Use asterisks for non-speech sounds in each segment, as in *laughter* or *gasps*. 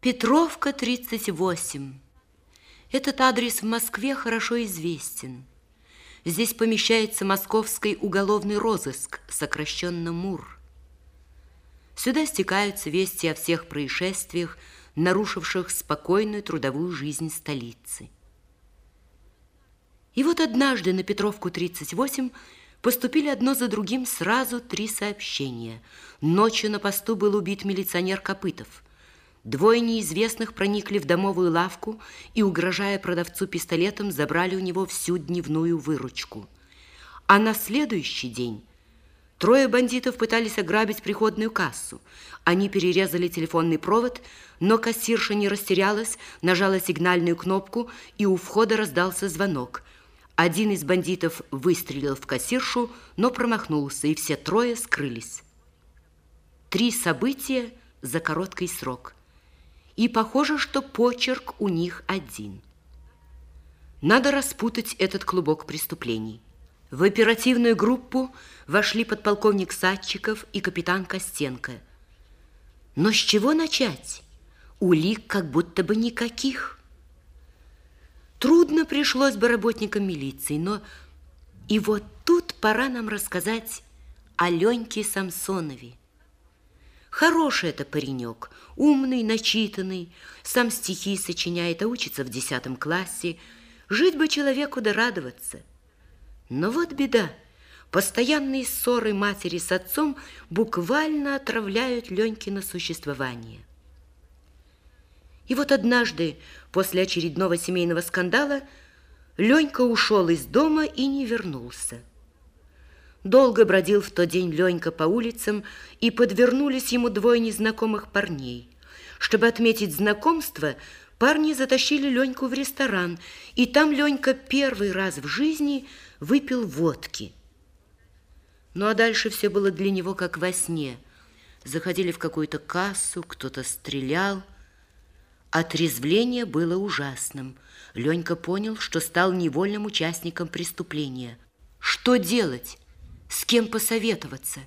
Петровка, 38. Этот адрес в Москве хорошо известен. Здесь помещается московский уголовный розыск, сокращенно МУР. Сюда стекаются вести о всех происшествиях, нарушивших спокойную трудовую жизнь столицы. И вот однажды на Петровку 38 поступили одно за другим сразу три сообщения. Ночью на посту был убит милиционер Копытов – Двое неизвестных проникли в домовую лавку и, угрожая продавцу пистолетом, забрали у него всю дневную выручку. А на следующий день трое бандитов пытались ограбить приходную кассу. Они перерезали телефонный провод, но кассирша не растерялась, нажала сигнальную кнопку, и у входа раздался звонок. Один из бандитов выстрелил в кассиршу, но промахнулся, и все трое скрылись. Три события за короткий срок – и похоже, что почерк у них один. Надо распутать этот клубок преступлений. В оперативную группу вошли подполковник Садчиков и капитан Костенко. Но с чего начать? Улик как будто бы никаких. Трудно пришлось бы работникам милиции, но и вот тут пора нам рассказать о Леньке Самсонове. Хороший это паренек, умный, начитанный, сам стихи сочиняет, а учится в десятом классе. Жить бы человеку да радоваться. Но вот беда. Постоянные ссоры матери с отцом буквально отравляют Ленькино существование. И вот однажды, после очередного семейного скандала, Ленька ушел из дома и не вернулся. Долго бродил в тот день Ленька по улицам, и подвернулись ему двое незнакомых парней. Чтобы отметить знакомство, парни затащили Леньку в ресторан, и там Ленька первый раз в жизни выпил водки. Ну а дальше все было для него как во сне. Заходили в какую-то кассу, кто-то стрелял. Отрезвление было ужасным. Ленька понял, что стал невольным участником преступления. Что делать? С кем посоветоваться.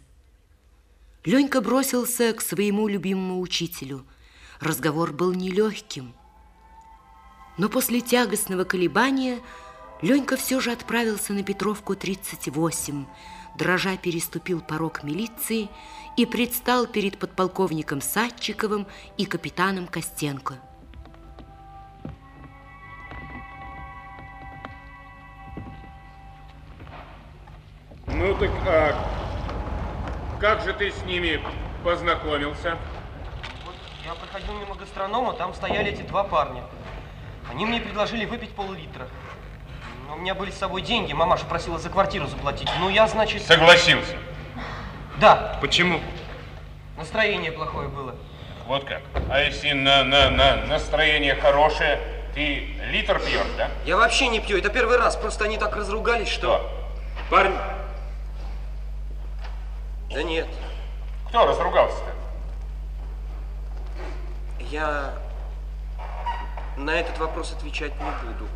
Ленька бросился к своему любимому учителю. Разговор был нелегким. Но после тягостного колебания Ленька все же отправился на Петровку 38, дрожа переступил порог милиции и предстал перед подполковником Садчиковым и капитаном Костенко. Ну так, а как же ты с ними познакомился? Вот я проходил мимо гастронома, там стояли эти два парня. Они мне предложили выпить пол-литра. Но у меня были с собой деньги, мамаша просила за квартиру заплатить. Ну, я, значит... Согласился? Да. Почему? Настроение плохое было. Вот как? А если на, на, на настроение хорошее, ты литр пьешь, да? Я вообще не пью, это первый раз, просто они так разругались, что... Что? Парень да нет. Кто разругался-то? Я на этот вопрос отвечать не буду.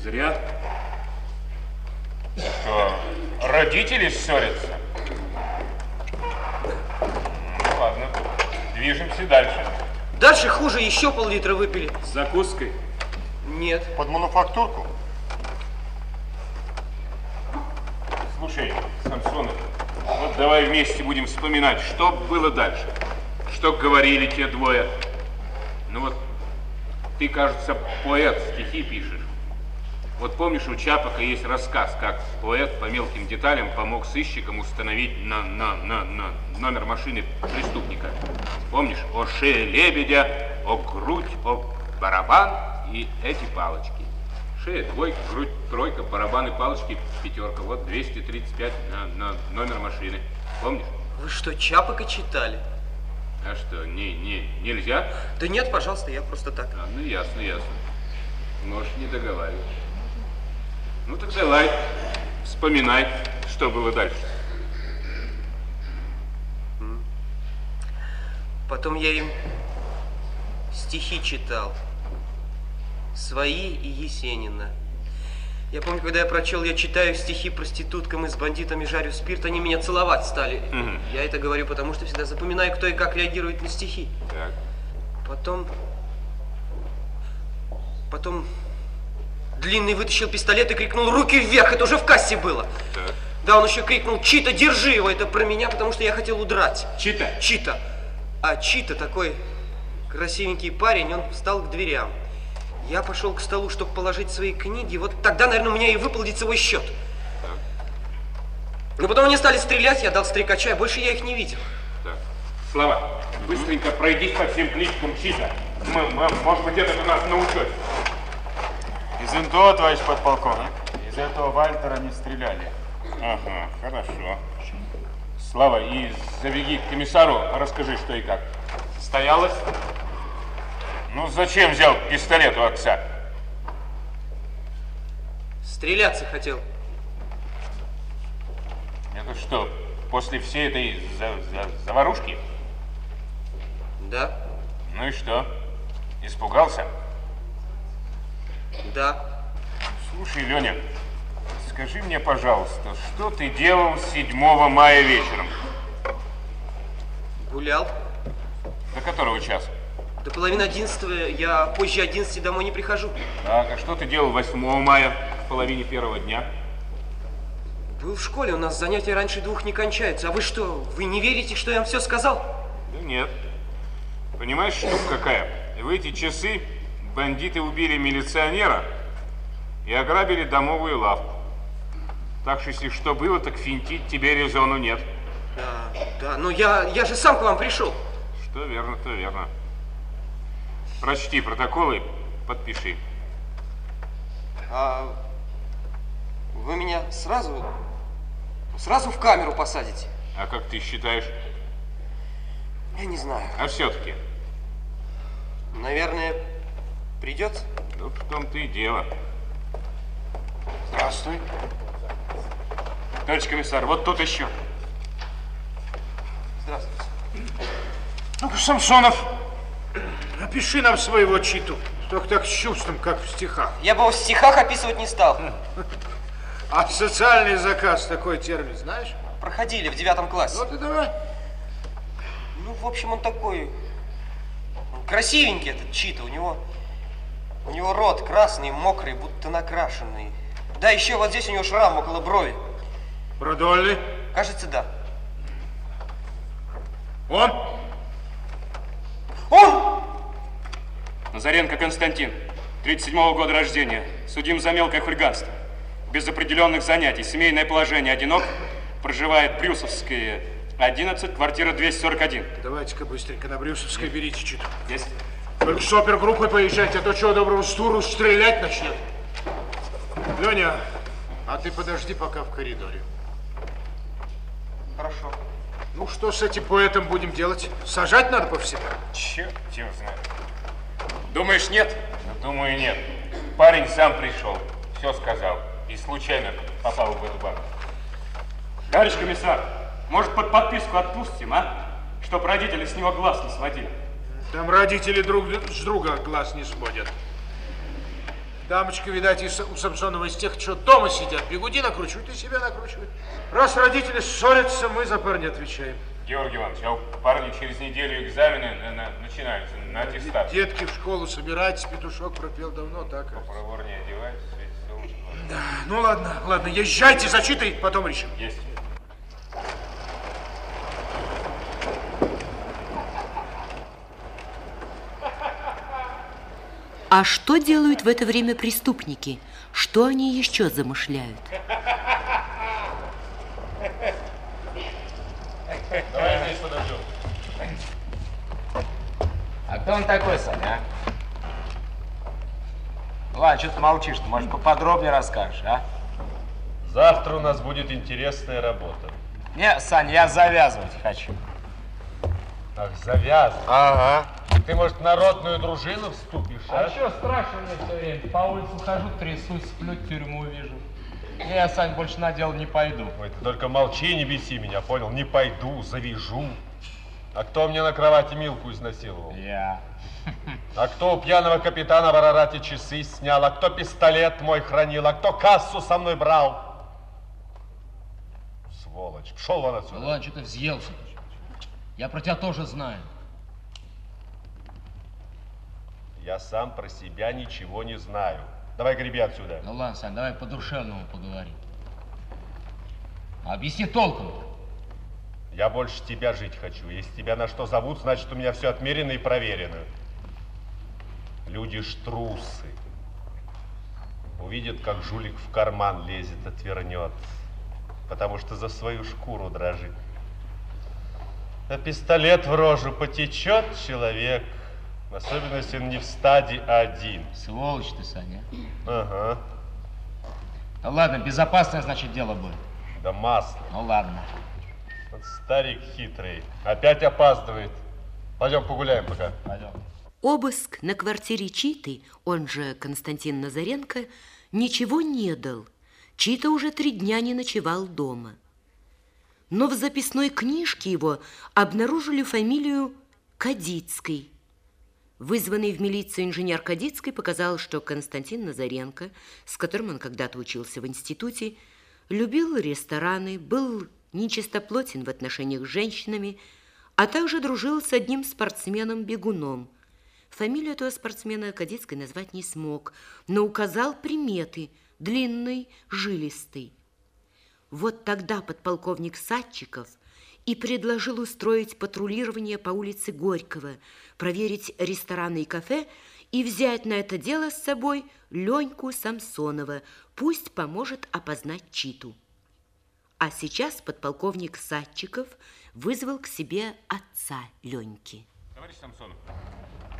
Зря. Что, родители ссорятся? Ну, ладно, движемся дальше. Дальше хуже, еще пол-литра выпили. С закуской? Нет. Под мануфактурку? Слушай, Самсонов, вот давай вместе будем вспоминать, что было дальше. Что говорили те двое. Ну вот, ты, кажется, поэт, стихи пишешь. Вот помнишь, у Чапака есть рассказ, как поэт по мелким деталям помог сыщикам установить на, на, на, на номер машины преступника. Помнишь, о шее лебедя, о грудь, о барабан и эти палочки. Шея, двойка, грудь, тройка, барабаны, палочки, пятерка. Вот 235 на, на номер машины. Помнишь? Вы что, Чапака читали? А что, не, не, нельзя? Да нет, пожалуйста, я просто так. А, ну ясно, ясно. Можешь не договаривать. Ну так давай, вспоминай, что было дальше. Потом я им стихи читал свои и Есенина. Я помню, когда я прочел, я читаю стихи проституткам и с бандитами жарю спирт, они меня целовать стали. Угу. Я это говорю, потому что всегда запоминаю, кто и как реагирует на стихи. Так. Потом... Потом... Длинный вытащил пистолет и крикнул «Руки вверх!» Это уже в кассе было. Так. Да, он еще крикнул «Чита, держи его!» Это про меня, потому что я хотел удрать. Чита. Чита. А Чита такой красивенький парень, он встал к дверям. Я пошел к столу, чтобы положить свои книги. Вот тогда, наверное, у меня и выпал лицевой счет. Но потом они стали стрелять, я дал стрекача, и больше я их не видел. Так. Слава, быстренько пройдись по всем кличкам Чита. Мы, мы, может быть, этот у нас на учете. Из НТО, товарищ подполковник. Из этого Вальтера не стреляли. Ага, хорошо. Слава, и забеги к комиссару, расскажи, что и как. Состоялось? Ну, зачем взял пистолет у отца? Стреляться хотел. Это что, после всей этой за- за- заварушки? Да, Ну и что? Испугался? да. Слушай, Леня, скажи мне, пожалуйста, что ты делал 7 мая вечером? Гулял. До которого часа? До половины одиннадцатого я позже одиннадцати домой не прихожу. Так, а что ты делал 8 мая в половине первого дня? Был в школе, у нас занятия раньше двух не кончаются. А вы что, вы не верите, что я вам все сказал? Да нет. Понимаешь, штука какая? В эти часы бандиты убили милиционера и ограбили домовую лавку. Так что, если что было, так финтить тебе резону нет. Да, да, но я, я же сам к вам пришел. Что верно, то верно. Прочти протоколы, подпиши. А вы меня сразу, сразу в камеру посадите? А как ты считаешь? Я не знаю. А все-таки? Наверное, придется? Ну, в том-то и дело. Здравствуй. Товарищ комиссар, вот тут еще. Здравствуйте. Ну-ка, Самсонов, напиши нам своего читу. Только так с чувством, как в стихах. Я бы его в стихах описывать не стал. А социальный заказ такой термин знаешь? Проходили в девятом классе. Вот и давай. Ну, в общем, он такой красивенький этот Чита. У него, у него рот красный, мокрый, будто накрашенный. Да, еще вот здесь у него шрам около брови. Продольный. Кажется, да. Он? Он! Назаренко Константин, 37-го года рождения. Судим за мелкое хулиганство. Без определенных занятий. Семейное положение одинок. Проживает Брюсовская, 11, квартира 241. Давайте-ка быстренько на Брюсовской берите читу. Есть? Только с опергруппой поезжайте, а то чего доброго с туру стрелять начнет. Леня, а ты подожди пока в коридоре. Хорошо. Ну, что с этим поэтом будем делать? Сажать надо по всему? Черт его знает. Думаешь, нет? Ну, думаю, нет. Парень сам пришел, все сказал. И случайно попал в эту банку. Товарищ комиссар, может под подписку отпустим, а? Чтоб родители с него глаз не сводили. Там родители друг с друга глаз не сводят. Дамочка, видать, из- у Самсонова из тех, что дома сидят, бегуди накручивают и себя накручивают. Раз родители ссорятся, мы за парня отвечаем. Георгий Иванович, а у парня через неделю экзамены на- на- начинаются на аттестацию. Детки в школу собирайтесь, петушок пропел давно, так. Проворнее одевайся, светит солнышко. Ну ладно, ладно, езжайте, зачитай, потом решим. Есть. А что делают в это время преступники? Что они еще замышляют? *laughs* А кто он такой, Саня, а? Ладно, что ты молчишь, ты, может, поподробнее расскажешь, а? Завтра у нас будет интересная работа. Не, Саня, я завязывать хочу. Ах, завязан. Ага. Ты, может, в народную дружину вступишь, а? А что страшно мне все время? По улице хожу, трясусь, сплю, тюрьму вижу. Я, Сань, больше на дело не пойду. Ой, ты только молчи, не беси меня, понял? Не пойду, завяжу. А кто мне на кровати Милку изнасиловал? Я. *laughs* А кто у пьяного капитана в Арарате часы снял? А кто пистолет мой хранил? А кто кассу со мной брал? Сволочь, пшел вон отсюда. ладно, что ты взъелся. Я про тебя тоже знаю. Я сам про себя ничего не знаю. Давай греби отсюда. Ну ладно, Сань, давай по-душевному поговорим. Объясни толком. Я больше тебя жить хочу. Если тебя на что зовут, значит, у меня все отмерено и проверено. Люди ж трусы. Увидят, как жулик в карман лезет, отвернет. Потому что за свою шкуру дрожит. А пистолет в рожу потечет человек. Особенно, если он не в стадии один. Сволочь ты, Саня. Ага. Ну ладно, безопасное, значит, дело будет. Да масло. Ну ладно. Вот старик хитрый. Опять опаздывает. Пойдем погуляем пока. Пойдем. Обыск на квартире Читы, он же Константин Назаренко, ничего не дал. Чита уже три дня не ночевал дома. Но в записной книжке его обнаружили фамилию Кадицкой. Вызванный в милицию инженер Кадицкой показал, что Константин Назаренко, с которым он когда-то учился в институте, любил рестораны, был нечистоплотен в отношениях с женщинами, а также дружил с одним спортсменом-бегуном. Фамилию этого спортсмена Кадицкой назвать не смог, но указал приметы – длинный, жилистый. Вот тогда подполковник Садчиков и предложил устроить патрулирование по улице Горького, проверить рестораны и кафе и взять на это дело с собой Леньку Самсонова, пусть поможет опознать Читу. А сейчас подполковник Садчиков вызвал к себе отца Леньки. Товарищ Самсонов,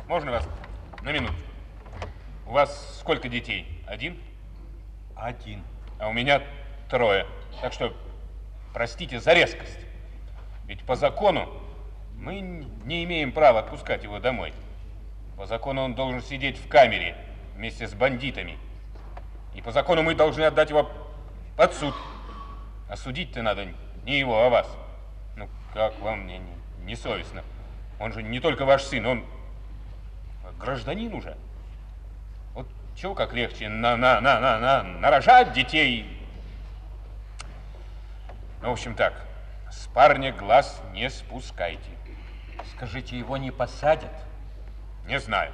можно вас на минуту? У вас сколько детей? Один? Один. А у меня трое. Так что, простите за резкость. Ведь по закону мы не имеем права отпускать его домой. По закону он должен сидеть в камере вместе с бандитами. И по закону мы должны отдать его под суд. А судить-то надо не его, а вас. Ну, как вам не, не, не совестно? Он же не только ваш сын, он гражданин уже. Вот чего как легче на, на, на, на, на, нарожать детей. Ну, в общем так, с парня глаз не спускайте. Скажите, его не посадят? Не знаю.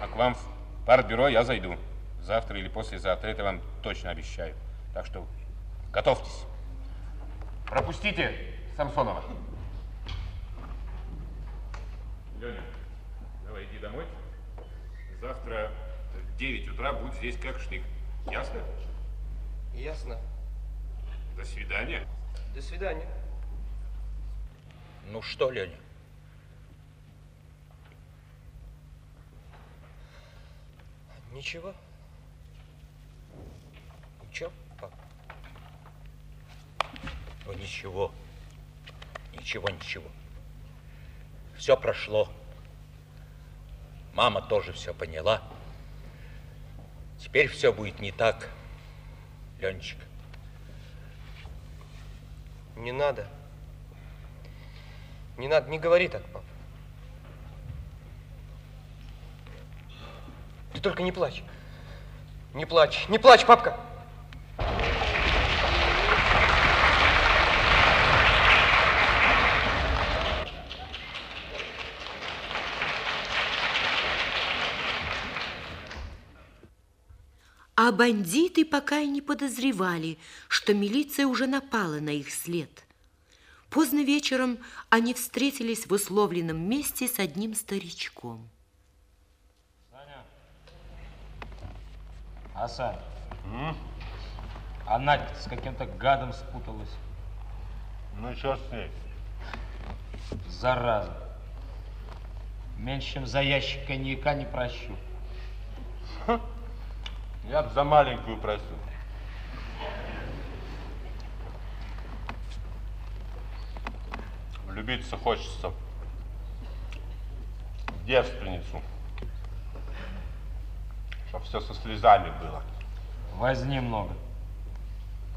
А к вам в партбюро я зайду. Завтра или послезавтра, это вам точно обещаю. Так что готовьтесь. Пропустите Самсонова. Леня, давай иди домой. Завтра в 9 утра будь здесь как штык. Ясно? Ясно. До свидания. До свидания. Ну что, Леня? Ничего. Ничего, пап. Ну ничего. Ничего, ничего. Все прошло. Мама тоже все поняла. Теперь все будет не так, Ленчик. Не надо. Не надо, не говори так, пап. Ты только не плачь. Не плачь, не плачь, папка. А бандиты пока и не подозревали, что милиция уже напала на их след. Поздно вечером они встретились в условленном месте с одним старичком. Саня. А, Сань? А Надя с каким-то гадом спуталась. Ну, что с ней? Зараза. Меньше, чем за ящик коньяка не прощу. Я б за маленькую просил. Влюбиться хочется в девственницу. Чтоб все со слезами было. Возни много.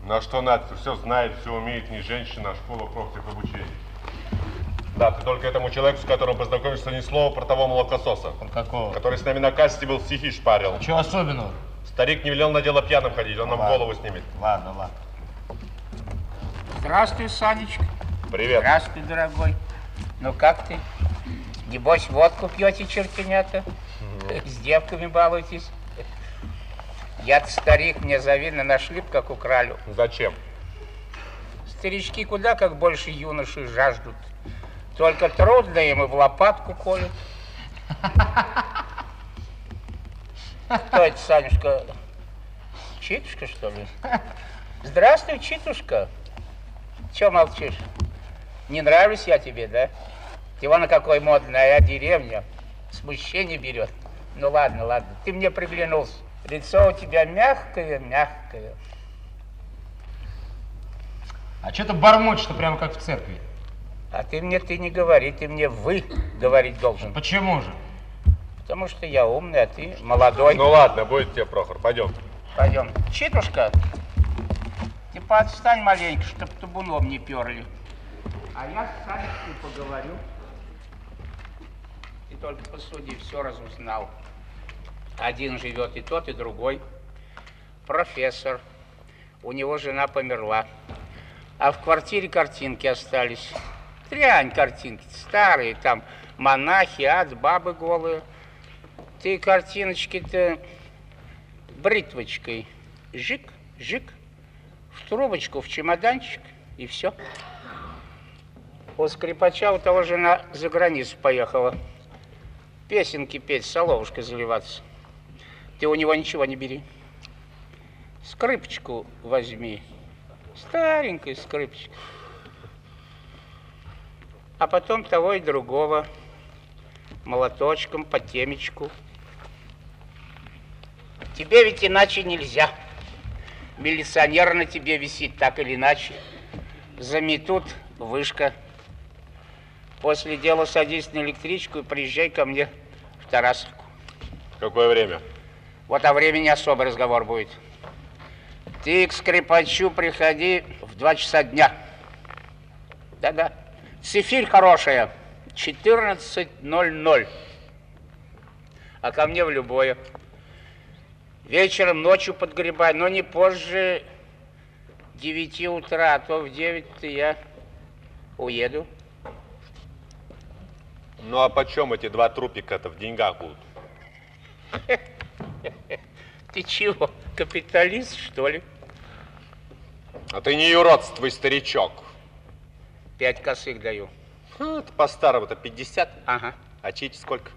На что Надя все знает, все умеет, не женщина, а школа профтехобучения. Да, ты только этому человеку, с которым познакомишься, ни слова про того молокососа, Он какого? который с нами на кассе был, стихи шпарил. Чего особенного? Старик не велел на дело пьяным ходить, он нам Ладно. голову снимет. Ладно, ладно. Здравствуй, Санечка. Привет. Здравствуй, дорогой. Ну как ты? Небось, водку пьете, чертенята? С девками балуетесь? Я старик, мне завидно, нашли б, как украли. Зачем? Старички куда как больше юношей жаждут. Только трудно им и в лопатку колют. Кто это, Санюшка? Читушка, что ли? Здравствуй, Читушка. Че молчишь? Не нравлюсь я тебе, да? Ты вон какой модная, а деревня. Смущение берет. Ну ладно, ладно, ты мне приглянулся. Лицо у тебя мягкое, мягкое. А что ты бормочешь-то прямо как в церкви? А ты мне ты не говори, ты мне вы говорить должен. Почему же? Потому что я умный, а ты молодой. Ну ладно, будет тебе, Прохор, пойдем. Пойдем. Читушка, ты подстань маленько, чтоб табуном не перли. А я с Санечкой поговорю. Ты только посуди, все разузнал. Один живет и тот, и другой. Профессор. У него жена померла. А в квартире картинки остались. Трянь картинки, старые, там монахи, ад, бабы голые. Ты картиночки-то бритвочкой жик, жик, в трубочку, в чемоданчик, и все. У скрипача у того жена за границу поехала. Песенки петь, соловушкой заливаться. Ты у него ничего не бери. Скрипочку возьми. Старенькая скрипочка. А потом того и другого. Молоточком по темечку. Тебе ведь иначе нельзя. Милиционер на тебе висит так или иначе. Заметут, вышка. После дела садись на электричку и приезжай ко мне в Тарасовку. Какое время? Вот о времени особый разговор будет. Ты к скрипачу приходи в два часа дня. Да-да. Цифирь хорошая. 14.00. А ко мне в любое. Вечером, ночью подгребай, но не позже 9 утра, а то в 9 я уеду. Ну а почем эти два трупика-то в деньгах будут? *laughs* Ты чего, капиталист, что ли? А ты не юродствуй, старичок. Пять косых даю. А, это по-старому-то 50. Ага. А чьи сколько?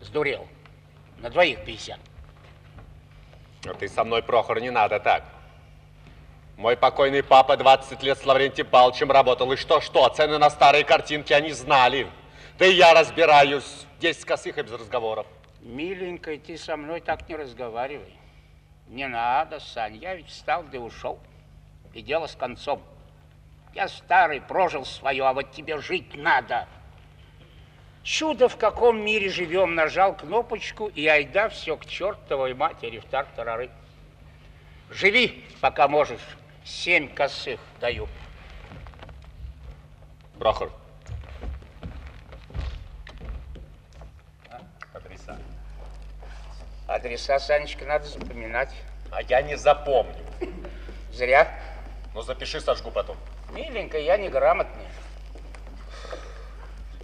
Сдурел. На двоих 50. А ты со мной, Прохор, не надо так. Мой покойный папа 20 лет с Лаврентием Павловичем работал. И что-что, цены на старые картинки они знали. Да и я разбираюсь. 10 косых и без разговоров. Миленькая, ты со мной так не разговаривай. Не надо, Сань, я ведь встал да ушел. И дело с концом. Я старый, прожил свое, а вот тебе жить надо. Чудо, в каком мире живем, нажал кнопочку, и айда все к чертовой матери в тартарары. Живи, пока можешь. Семь косых даю. Прохор. Адреса. Адреса, Санечка, надо запоминать. А я не запомню. Зря. Ну запиши, сожгу потом. Миленькая, я неграмотный.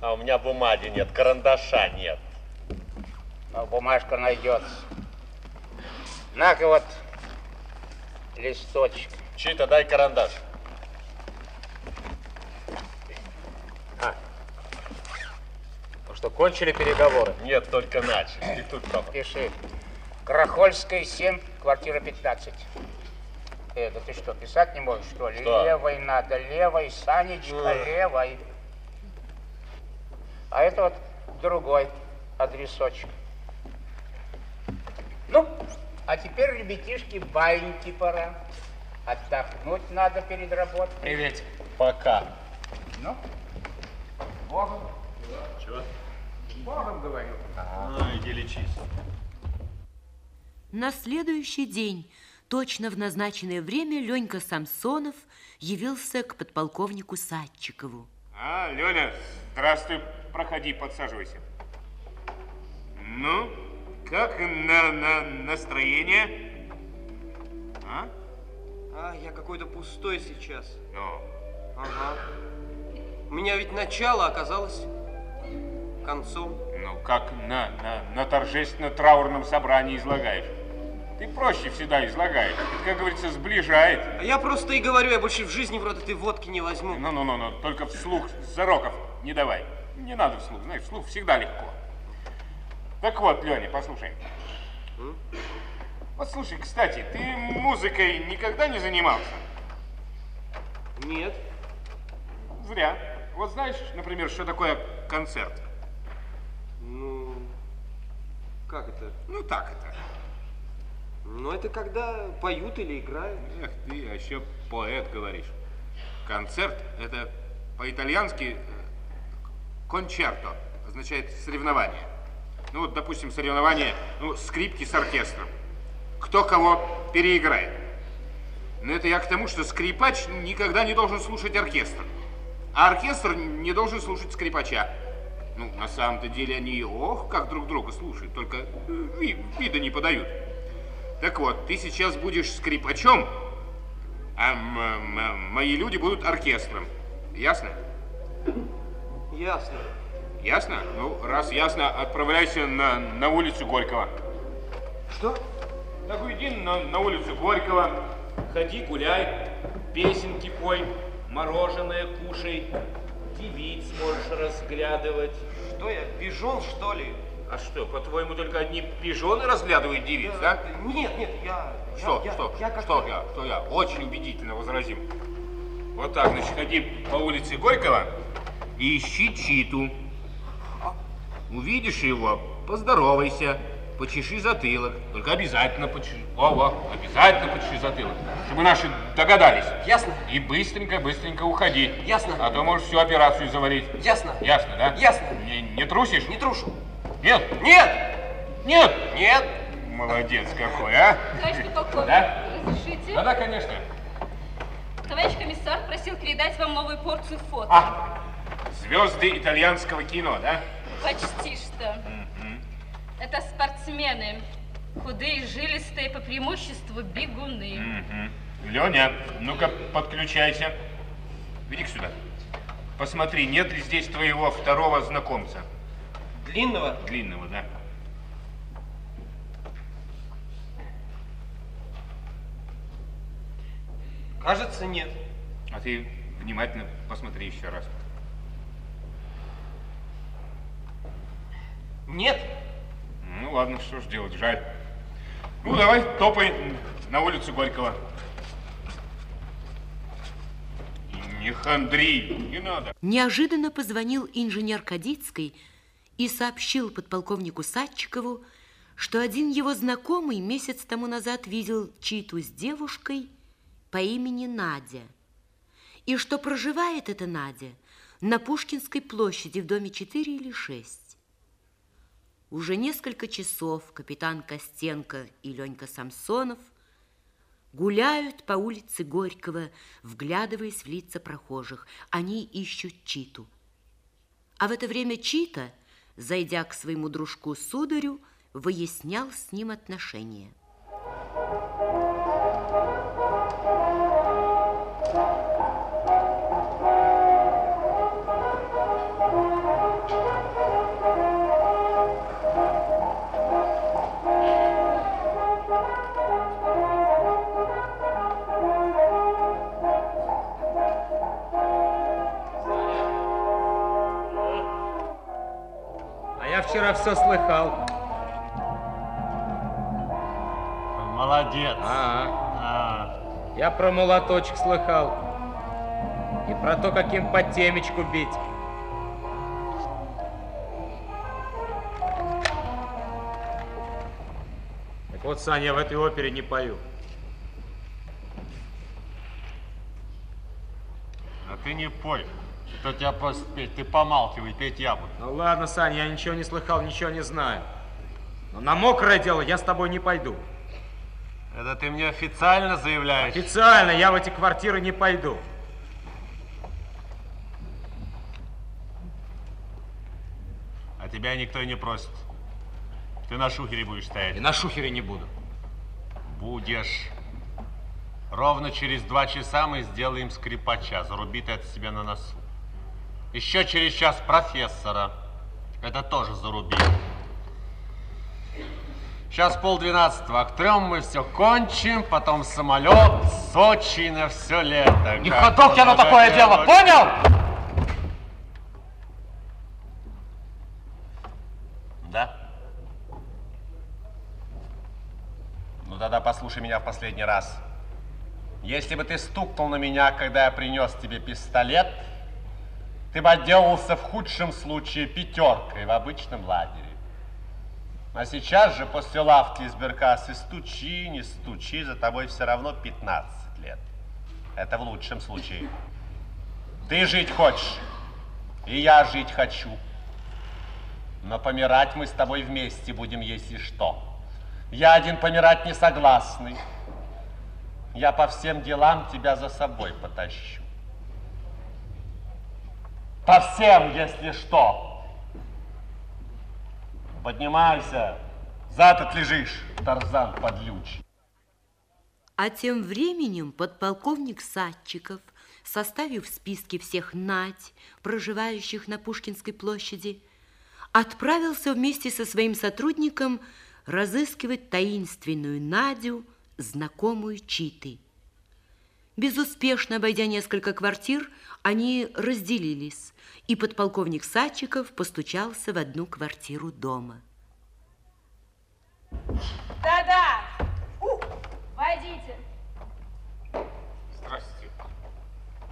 А у меня бумаги нет, карандаша нет. Но бумажка найдется. На-ка вот листочек. Чей-то дай карандаш. Ну что, кончили переговоры? Нет, только начали. И тут, Прохор. Пиши. Крахольская, 7, квартира 15. Э, да ты что, писать не можешь, что ли? Что? Левой надо, левой, Санечка, левой. А это вот другой адресочек. Ну, а теперь, ребятишки, баиньки пора. Отдохнуть надо перед работой. Привет. Пока. Ну, Богом. Чего? Богом говорю. А, иди лечись. На следующий день, точно в назначенное время, Ленька Самсонов явился к подполковнику Садчикову. А, Леня, здравствуй, проходи, подсаживайся. Ну, как на, на настроение? А? А, я какой-то пустой сейчас. Ну, Ага. У меня ведь начало оказалось концом. Ну, как на, на, на торжественно-траурном собрании излагаешь. Ты проще всегда излагаешь. Это, как говорится, сближает. А я просто и говорю, я больше в жизни в рот этой водки не возьму. Ну-ну-ну, только вслух зароков не давай. Не надо вслух, знаешь, вслух всегда легко. Так вот, Леня, послушай. Вот слушай, кстати, ты музыкой никогда не занимался? Нет. Зря. Вот знаешь, например, что такое концерт? Ну, как это? Ну, так это. Ну, это когда поют или играют. Эх, ты а еще поэт говоришь. Концерт – это по-итальянски кончерто, означает соревнование. Ну вот, допустим, соревнование ну, скрипки с оркестром. Кто кого переиграет. Но это я к тому, что скрипач никогда не должен слушать оркестр. А оркестр не должен слушать скрипача. Ну, на самом-то деле они, ох, как друг друга слушают, только э, ви вида не подают. Так вот, ты сейчас будешь скрипачом, а мои люди будут оркестром. Ясно? Ясно. Ясно? Ну, раз ясно, отправляйся на, на улицу Горького. Что? Так иди на, на улицу Горького, ходи гуляй, песенки пой, мороженое кушай, девиц можешь разглядывать. Что я, пижон, что ли? А что, по-твоему, только одни пижоны разглядывают девиц, я... да? Нет, нет, я... Что, я, что, я, я что я, что я? Очень убедительно возразим. Вот так, значит, ходи по улице Горького и ищи Читу. Увидишь его, поздоровайся, почеши затылок. Только обязательно почеши. О, о, обязательно почеши затылок, чтобы наши догадались. Ясно. И быстренько-быстренько уходи. Ясно. А то можешь всю операцию заварить. Ясно. Ясно, да? Ясно. Не, не трусишь? Не трушу. Нет? Нет! Нет! Нет! Молодец какой, а? Товарищ подполковник, Да? разрешите? Да-да, конечно. Товарищ комиссар просил передать вам новую порцию фото. А, звезды итальянского кино, да? Почти что. Это спортсмены. Худые, жилистые, по преимуществу бегуны. Угу. Леня, ну-ка подключайся. Иди сюда. Посмотри, нет ли здесь твоего второго знакомца? Длинного? Длинного, да. Кажется, нет. А ты внимательно посмотри еще раз. Нет. Ну ладно, что ж делать, жаль. Ну давай, топай на улицу Горького. И не хандри, не надо. Неожиданно позвонил инженер Кадицкий и сообщил подполковнику Садчикову, что один его знакомый месяц тому назад видел Читу с девушкой по имени Надя, и что проживает эта Надя на Пушкинской площади в доме 4 или 6. Уже несколько часов капитан Костенко и Ленька Самсонов гуляют по улице Горького, вглядываясь в лица прохожих. Они ищут Читу. А в это время Чита, зайдя к своему дружку Сударю, выяснял с ним отношения. Вчера все слыхал. Молодец. А, а. Я про молоточек слыхал. И про то, каким по темечку бить. Так вот, Саня, я в этой опере не пою. А ты не пой. Кто тебя просит петь? Ты помалкивай, петь я буду. Ну ладно, Саня, я ничего не слыхал, ничего не знаю. Но на мокрое дело я с тобой не пойду. Это ты мне официально заявляешь? Официально, я в эти квартиры не пойду. А тебя никто и не просит. Ты на шухере будешь стоять. И на шухере не буду. Будешь. Ровно через два часа мы сделаем скрипача. Заруби ты это себе на носу. Еще через час профессора. Это тоже зарубил. Сейчас полдвенадцатого, а к трем мы все кончим, потом самолет, Сочи на все лето. Не ходок я на такое дело, понял? Да? Ну тогда послушай меня в последний раз. Если бы ты стукнул на меня, когда я принес тебе пистолет, ты бы отделался в худшем случае пятеркой в обычном лагере. А сейчас же после лавки из Беркасы стучи, не стучи, за тобой все равно 15 лет. Это в лучшем случае. Ты жить хочешь, и я жить хочу. Но помирать мы с тобой вместе будем, если что. Я один помирать не согласный. Я по всем делам тебя за собой потащу. По всем, если что. Поднимайся. Зад лежишь, Тарзан подлючий. А тем временем подполковник Садчиков, составив списки всех нать, проживающих на Пушкинской площади, отправился вместе со своим сотрудником разыскивать таинственную Надю, знакомую Читы. Безуспешно обойдя несколько квартир, они разделились, и подполковник Садчиков постучался в одну квартиру дома. Да-да. Войдите. Здравствуйте.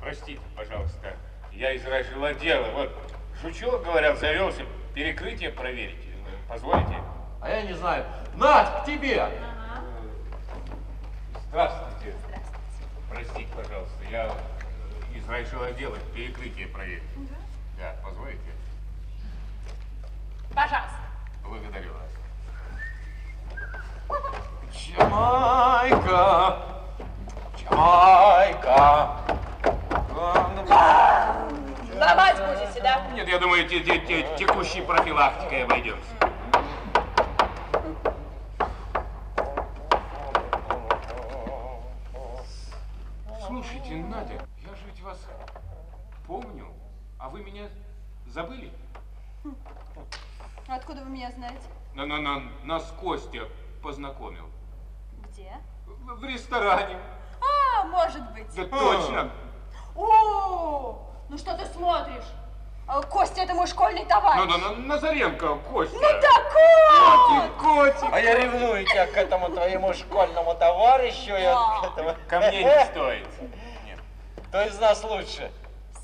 Простите, пожалуйста, я из райжилотдела. Вот, шучу, говорят, завелся. Перекрытие проверить. Позволите? А я не знаю. Надь, к тебе! Здравствуйте. Простите, пожалуйста, я из райжилотдела перекрытие проверить. Да, позволите? Пожалуйста. Благодарю вас. Jamaica, Jamaica. Ломать будете, да? Нет, я думаю, те- те- те- текущей профилактикой обойдемся. Слушайте, Надя, я же ведь вас помню, а вы меня забыли? Откуда вы меня знаете? На, на, на, нас Костя познакомил. Где? В, в ресторане. А, может быть. Да точно. О, ну что ты смотришь? А, Костя, это мой школьный товарищ. Ну, ну, ну, Назаренко, Костя. Ну так он! Котик. А я ревную тебя к этому твоему школьному товарищу. и Да. от этого... Ко мне не стоит. Нет. *laughs* Кто из нас лучше?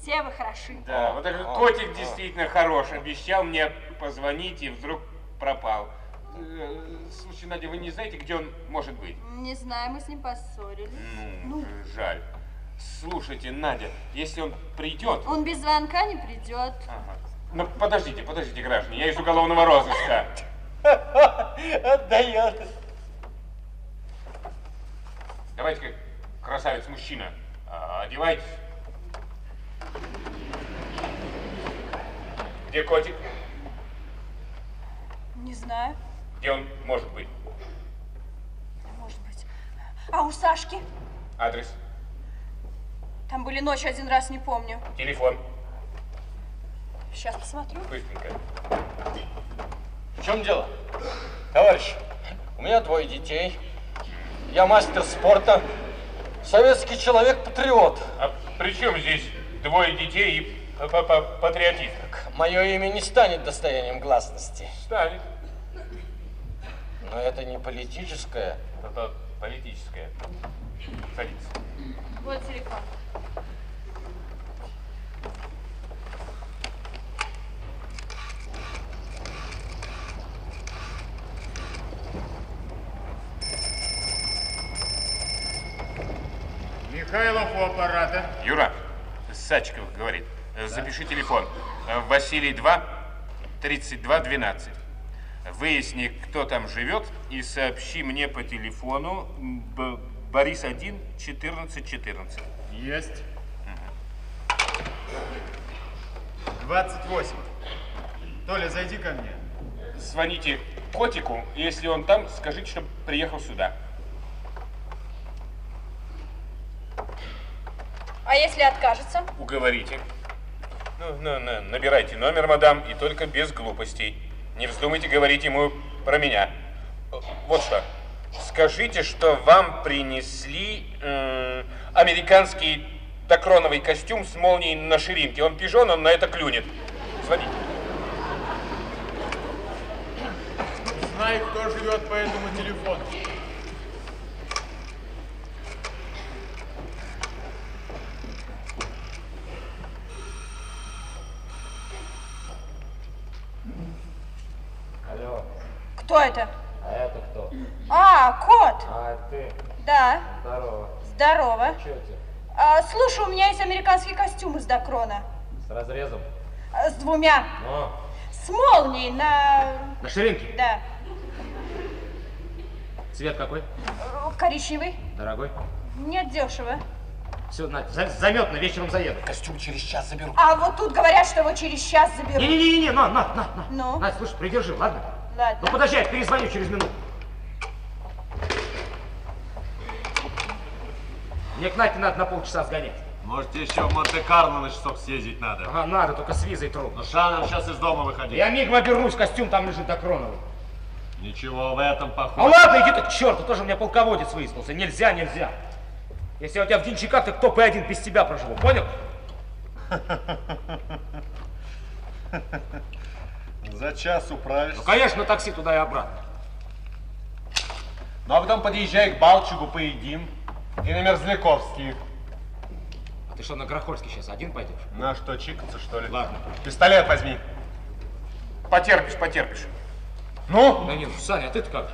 Все вы хороши. Да, вот этот котик действительно хорош. Обещал мне позвонить и вдруг пропал. Э, Слушай, Надя, вы не знаете, где он может быть? Не знаю, мы с ним поссорились. Ну, жаль. Слушайте, Надя, если он придет... Он без звонка не придет. Ага. Ну, подождите, подождите, граждане, я из уголовного розыска. Отдает. Давайте, как красавец-мужчина, а, одевайтесь. Где котик? Не знаю, Где он может быть? может быть. А у Сашки? Адрес, Там были ночи один раз, не помню. телефон, Сейчас посмотрю. быстренько. В чем дело? Товарищ, у меня двое детей. Я мастер спорта. Советский человек-патриот. А при чем здесь двое детей и п- п- п- патриотизм? Мое имя не станет достоянием гласности. Станет. Но это не политическое. Это политическое. Садитесь. Вот телефон. Михайлов у аппарата. Юра, Сачков говорит, э, запиши телефон. Э, Василий 2, 32, 12. Выясни, кто там живет, и сообщи мне по телефону Б- Борис 1, 14, 14. Есть. 28. Толя, зайди ко мне. Звоните котику, если он там, скажите, чтобы приехал сюда. А если откажется? Уговорите. Ну, ну, ну, набирайте номер, мадам, и только без глупостей. Не вздумайте говорить ему про меня. Вот что. Скажите, что вам принесли м, американский докроновый костюм с молнией на ширинке. Он пижон, он на это клюнет. Звоните. Знай, кто живет по этому телефону. Алло, Кто это? а это кто? А, кот. А, ты. Да, Здорово. здорово. Че тебе? А, слушай, у меня есть американский костюм из Дакрона. С разрезом? А, С двумя. Ну, С молнией на... На ширинке? Да. Цвет какой? Коричневый. Дорогой? Нет, дешево. Все, за- заметно, вечером заеду. Костюм через час заберу. А вот тут говорят, что его через час заберут. Не-не-не, на, на, на, на. Ну? Надь, слушай, придержи, ладно? Ладно. Ну подожди, я перезвоню через минуту. Мне к Нате надо на полчаса сгонять. Может, еще в Монте-Карло на часов съездить надо? Ага, надо, только с визой трудно. Ну, Шаном сейчас из дома выходить. Я мигом обернусь, костюм там лежит Докроновый. Ничего в этом А похоже. ладно, иди ты к черту, тоже у меня полководец выискался. Нельзя, нельзя. Если я у тебя в денщиках, так топ и один без тебя проживу, понял? *laughs* За час управишься. Ну, конечно, на такси туда и обратно. Ну, а потом подъезжай к Балчугу, поедим. И на Мерзляковский. А ты что, на Грохольский сейчас один пойдешь? На что, чикаться, что ли? Ладно. Пистолет возьми. Потерпишь, потерпишь. Ну? Да нет, Саня, а ты-то как?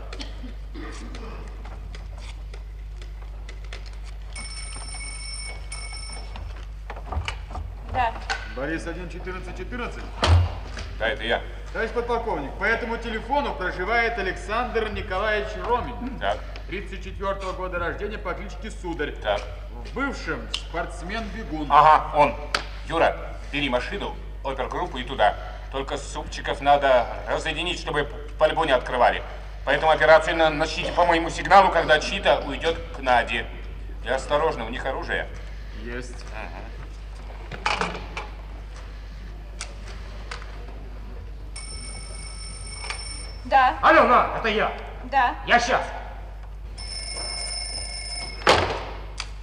Да. Борис 1 14 14. Да, это я. Товарищ подполковник, по этому телефону проживает Александр Николаевич Ромин. Так. 34 года рождения по кличке Сударь. Так. В бывшем спортсмен-бегун. Ага, он. Юра, бери машину, опергруппу и туда. Только супчиков надо разъединить, чтобы пальбу не открывали. Поэтому операцию на- начните по моему сигналу, когда Чита уйдет к Наде. И осторожно, у них оружие. Есть. Да, Алло, на, это я. да. Я сейчас.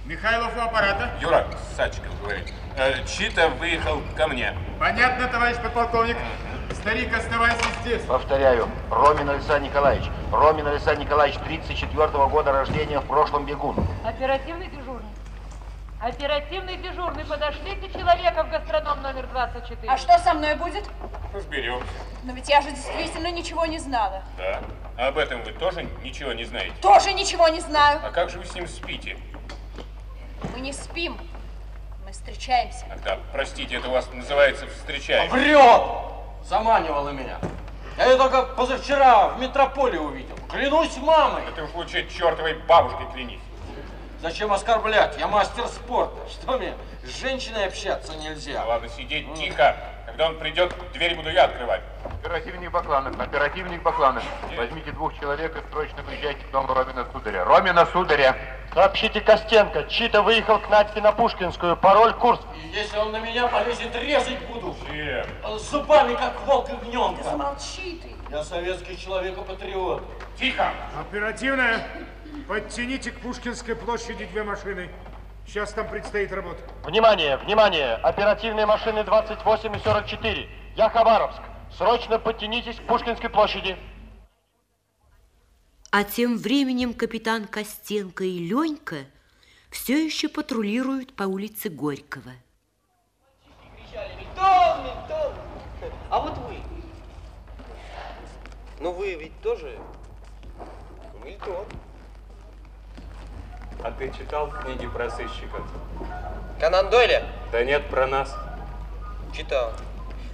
Михайлов у аппарата. Юра, Садчиков говорит. э, Чита выехал ко мне. Понятно, товарищ подполковник. Старик, оставайся здесь. Повторяю, Ромин Александр Николаевич. Ромин Александр Николаевич, 34 года рождения, в прошлом бегун. Оперативный дежурный. Оперативный дежурный, подошлите человека в гастроном номер 24. А что со мной будет? Разберемся. Но ведь я же действительно ничего не знала. Да. А об этом вы тоже ничего не знаете? Тоже ничего не знаю. А как же вы с ним спите? Мы не спим. Мы встречаемся. Тогда, простите, это у вас называется встречаем. Врет! Заманивала меня. Я ее только позавчера в метрополе увидел. Клянусь мамой. Да ты уж лучше чертовой бабушкой клянись. Зачем оскорблять? Я мастер спорта. *laughs* Что мне, с женщиной общаться Ну нельзя? ладно, сидеть тихо. Когда он придет, дверь буду я открывать. Оперативник Бакланов, оперативник Бакланов. Возьмите двух человек и срочно приезжайте к дому Ромина Сударя. Ромина Сударя. Сообщите Костенко, Чита выехал к Надьке на Пушкинскую, пароль курс. И если он на меня полезет, резать буду. Чем? С зубами, как волк ягненка. Замолчи ты. Я советский человек и патриот. Тихо! Оперативная. Подтяните к Пушкинской площади две машины. Сейчас там предстоит работа. Внимание, внимание, оперативные машины 28 и 44. Я Хабаровск. Срочно подтянитесь к Пушкинской площади. А тем временем капитан Костенко и Ленька все еще патрулируют по улице Горького. Мильтон, Мильтон. А вот вы. Ну вы ведь тоже Мильтон. А ты читал книги про сыщиков? Конан Дойля? Да нет, про нас. Читал.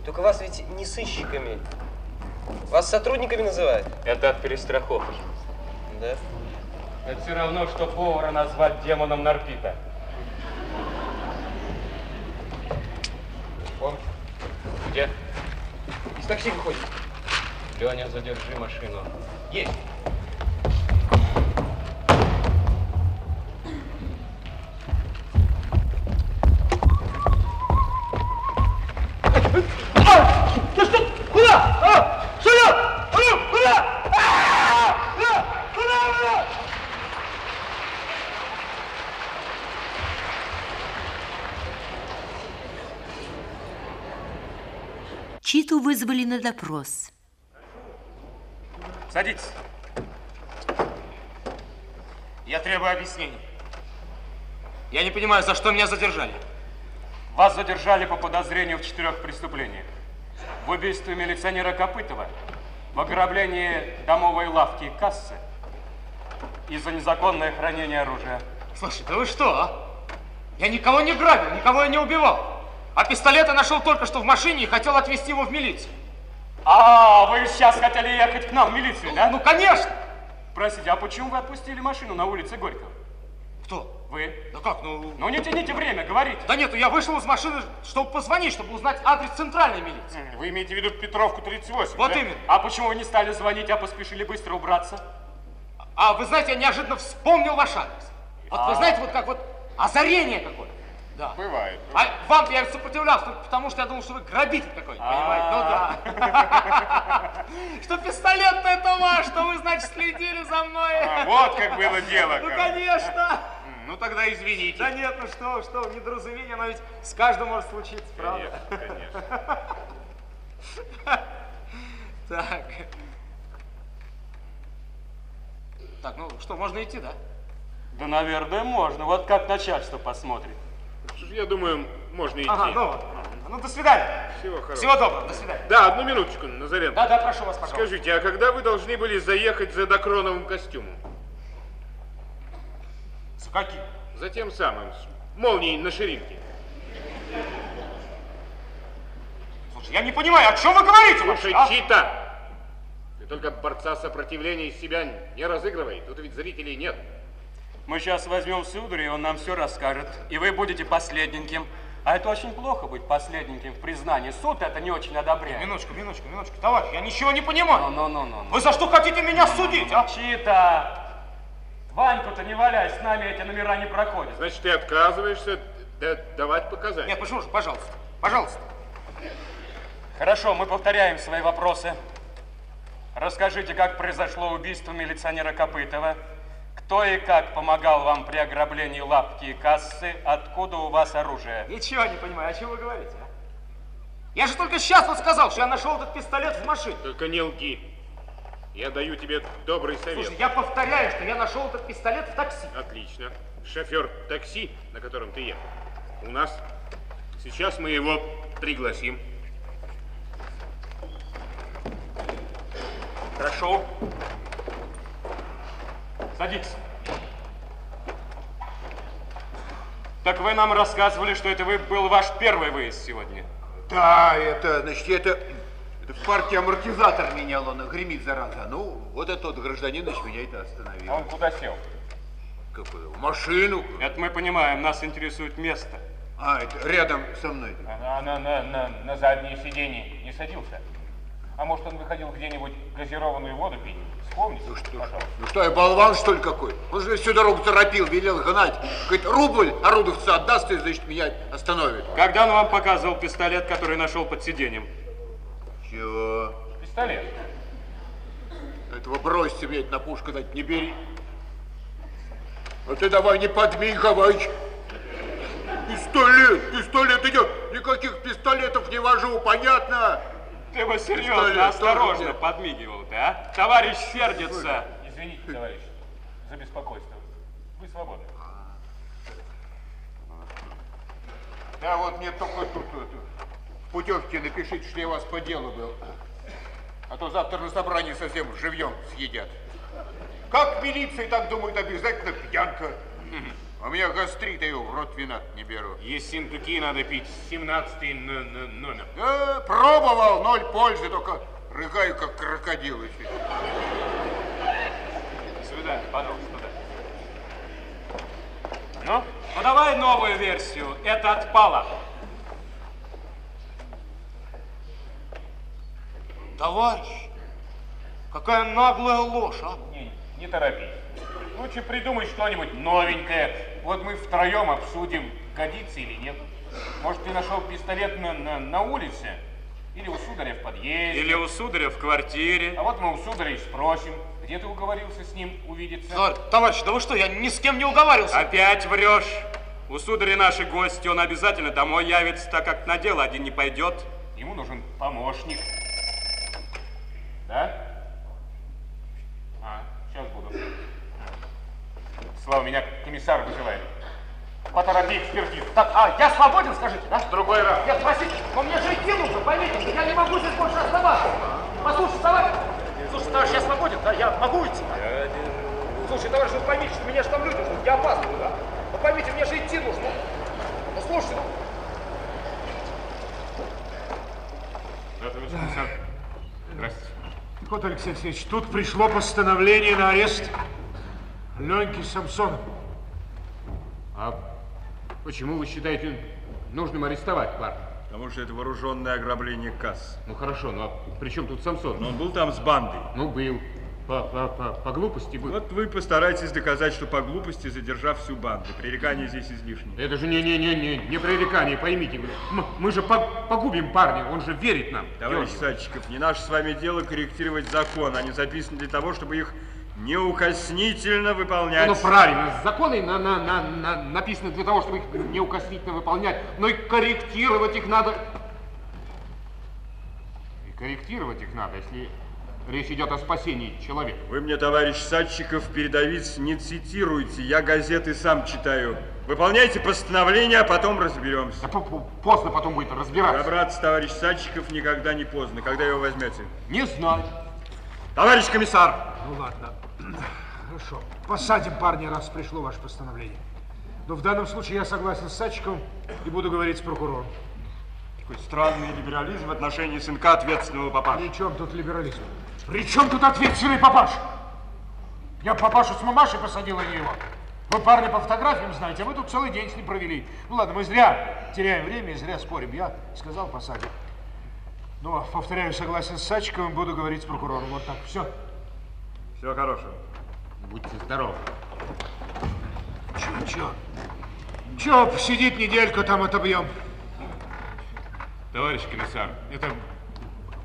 Только вас ведь не сыщиками. Вас сотрудниками называют? Это от перестраховки. Да. Это все равно, что повара назвать демоном Нарпита. Он. Где? Из такси выходит. Леня, задержи машину. Есть! Читу вызвали на допрос. Садитесь. Я требую объяснений. Я не понимаю, за что меня задержали. Вас задержали по подозрению в четырех преступлениях. В убийстве милиционера Копытова, в ограблении домовой лавки и кассы и за незаконное хранение оружия. Слушай, да вы что, а? Я никого не грабил, никого я не убивал. А пистолет я нашел только что в машине и хотел отвезти его в милицию. А, вы сейчас хотели ехать к нам в милицию, да? Ну, конечно. Простите, а почему вы отпустили машину на улице Горького? Кто? Вы. Да как, ну... Ну не тяните время, говорите. Да нет, я вышел из машины, чтобы позвонить, чтобы узнать адрес центральной милиции. Вы имеете в виду Петровку 38, Вот да? именно. А почему вы не стали звонить, а поспешили быстро убраться? А вы знаете, я неожиданно вспомнил ваш адрес. Вот вы А. знаете, вот как вот озарение какое-то. Да. Бывает. А вам я сопротивлялся потому, что я думал, что вы грабитель такой, понимаете? Ну да. *laughs* Что пистолет-то это ваш, что вы, значит, следили за мной. А, вот как было дело, Ну, конечно. Ну тогда извините. Да нет, ну что, что, недоразумение, оно ведь с каждым может случиться, правда? Конечно, *laughs* Так. Так, ну что, можно идти, да? Да, наверное, можно. Вот как начальство посмотрит. Я думаю, можно идти. Ага, ну вот. Ну, до свидания. Всего хорошего. Всего доброго, до свидания. Да, одну минуточку, Назаренко. Да, да, прошу вас, пожалуйста. Скажите, а когда вы должны были заехать за докроновым костюмом? За каким? За тем самым, с молнией на ширинке. Слушай, я не понимаю, о чем вы говорите Слушай, вообще, а? Чита, ты только борца сопротивления из себя не разыгрывай. Тут ведь зрителей нет. Мы сейчас возьмем сударя, и он нам все расскажет. И вы будете последненьким. А это очень плохо быть последненьким в признании. Суд это не очень одобряет. Минуточку, минуточку, минуточку. Товарищ, я ничего не понимаю. Ну, ну, ну, ну. Вы за что хотите меня судить, а? Чита! Ваньку-то не валяй, с нами эти номера не проходят. Значит, ты отказываешься да- давать показания? Нет, почему же, пожалуйста, пожалуйста. Хорошо, мы повторяем свои вопросы. Расскажите, как произошло убийство милиционера Копытова? Кто и как помогал вам при ограблении лавки и кассы? Откуда у вас оружие? Ничего не понимаю, о чем вы говорите, а? Я же только сейчас вот сказал, что я нашел этот пистолет в машине. Только не лги. Я даю тебе добрый совет. Слушай, я повторяю, что я нашел этот пистолет в такси. Отлично. Шофер такси, на котором ты ехал, у нас. Сейчас мы его пригласим. Хорошо. Садитесь. Так вы нам рассказывали, что это вы был ваш первый выезд сегодня. Да, это, значит, это, это в партии амортизатор менял, он гремит, зараза. Ну, вот этот гражданин, значит, меня это остановил. А он куда сел? Какую? В машину. Это мы понимаем, нас интересует место. А, это рядом со мной. А на, на, на, на заднее сиденье не садился? А может, он выходил где-нибудь газированную воду пить? Вспомните, ну что, пожалуйста. Ну что, я болван, что ли, какой? Он же всю дорогу торопил, велел гнать. Говорит, рубль орудовца отдаст, и, значит, меня остановит. Когда он вам показывал пистолет, который нашел под сиденьем? Чего? Пистолет. Этого бросьте мне, на пушку дать не бери. А ты давай не подмигивай. Пистолет, пистолет, я никаких пистолетов не вожу, понятно? Ты бы серьезно, тоже осторожно подмигивал ты, а? Товарищ сердится. Извините, товарищ, за беспокойство. Вы свободны. Да вот мне только тут, тут в путевке напишите, что я у вас по делу был. А то завтра на собрании совсем живьем съедят. Как в милиции, так думают, обязательно пьянка. А у меня гастрит, я его в рот вина не беру. Есть синтуки надо пить, 17 номер. Да, пробовал, ноль пользы, только рыгаю, как крокодил еще. До свидания, пожалуйста, туда. Ну, ну давай новую версию. Это отпало. Товарищ, какая наглая ложь, а? Не, не торопись. Лучше придумай что-нибудь новенькое. Вот мы втроем обсудим, годится или нет. Может, ты нашел пистолет на, на, на улице? Или у сударя в подъезде? Или у сударя в квартире. А вот мы у сударя и спросим, где ты уговорился с ним увидеться? Товарищ, товарищ, да вы что, я ни с кем не уговаривался. Опять врешь. У сударя наши гости, он обязательно домой явится, так как на дело один не пойдет. Ему нужен помощник. Да? А, сейчас буду. Слава, меня комиссар вызывает. Поторопи экспертизу. Так, а я свободен, скажите, да? Другой раз. Нет, простите, но мне же идти нужно, поймите, я не могу здесь больше оставаться. Послушай, товарищ, слушай, товарищ, я свободен, да, я могу идти. Да? Слушай, товарищ, вы поймите, что меня же там люди ждут, я опаздываю, да? Ну поймите, мне же идти нужно. Ну слушайте, ну... Да, товарищ комиссар. Здравствуйте. Вот, Алексей Алексеевич, тут пришло постановление на арест Леньки Самсонова. А почему вы считаете нужным арестовать парня? Потому что это вооруженное ограбление касс. Ну хорошо, ну а при чем тут Самсон? Но он был там с бандой. Ну, был. По, по, по, по глупости был. Вот вы постарайтесь доказать, что по глупости, задержав всю банду. Пререкание здесь излишне. Это же не, не, не, не, не пререкание, поймите. Мы, мы же по, погубим парня, он же верит нам. Товарищ. Садчиков, не наше с вами дело корректировать закон. Они записаны для того, чтобы их неукоснительно выполнять. Ну, правильно, законы на, на, на, на- написаны для того, чтобы их неукоснительно выполнять, но и корректировать их надо. И корректировать их надо, если речь идет о спасении человека. Вы мне, товарищ Садчиков, передовиц не цитируйте. Я газеты сам читаю. Выполняйте постановление, а потом разберемся. Поздно потом будет разбираться. Добраться, товарищ Садчиков, никогда не поздно. Когда его возьмете? Не знаю. Товарищ комиссар! Ну ладно. Хорошо. Посадим парня, раз пришло ваше постановление. Но в данном случае я согласен с Садчиковым и буду говорить с прокурором. Какой странный либерализм в отношении сынка ответственного папаши. При чем тут либерализм? При чем тут ответственный папаша? Я папашу с мамашей посадил, а не его. Вы парня по фотографиям знаете, а мы тут целый день с ним провели. Ну ладно, мы зря теряем время и зря спорим. Я сказал, посадим. Но, повторяю, согласен с Садчиковым, буду говорить с прокурором. Вот так, все. Всего хорошего. Будьте здоровы. Че, че? Че, посидит недельку, там отобьем. Товарищ комиссар, это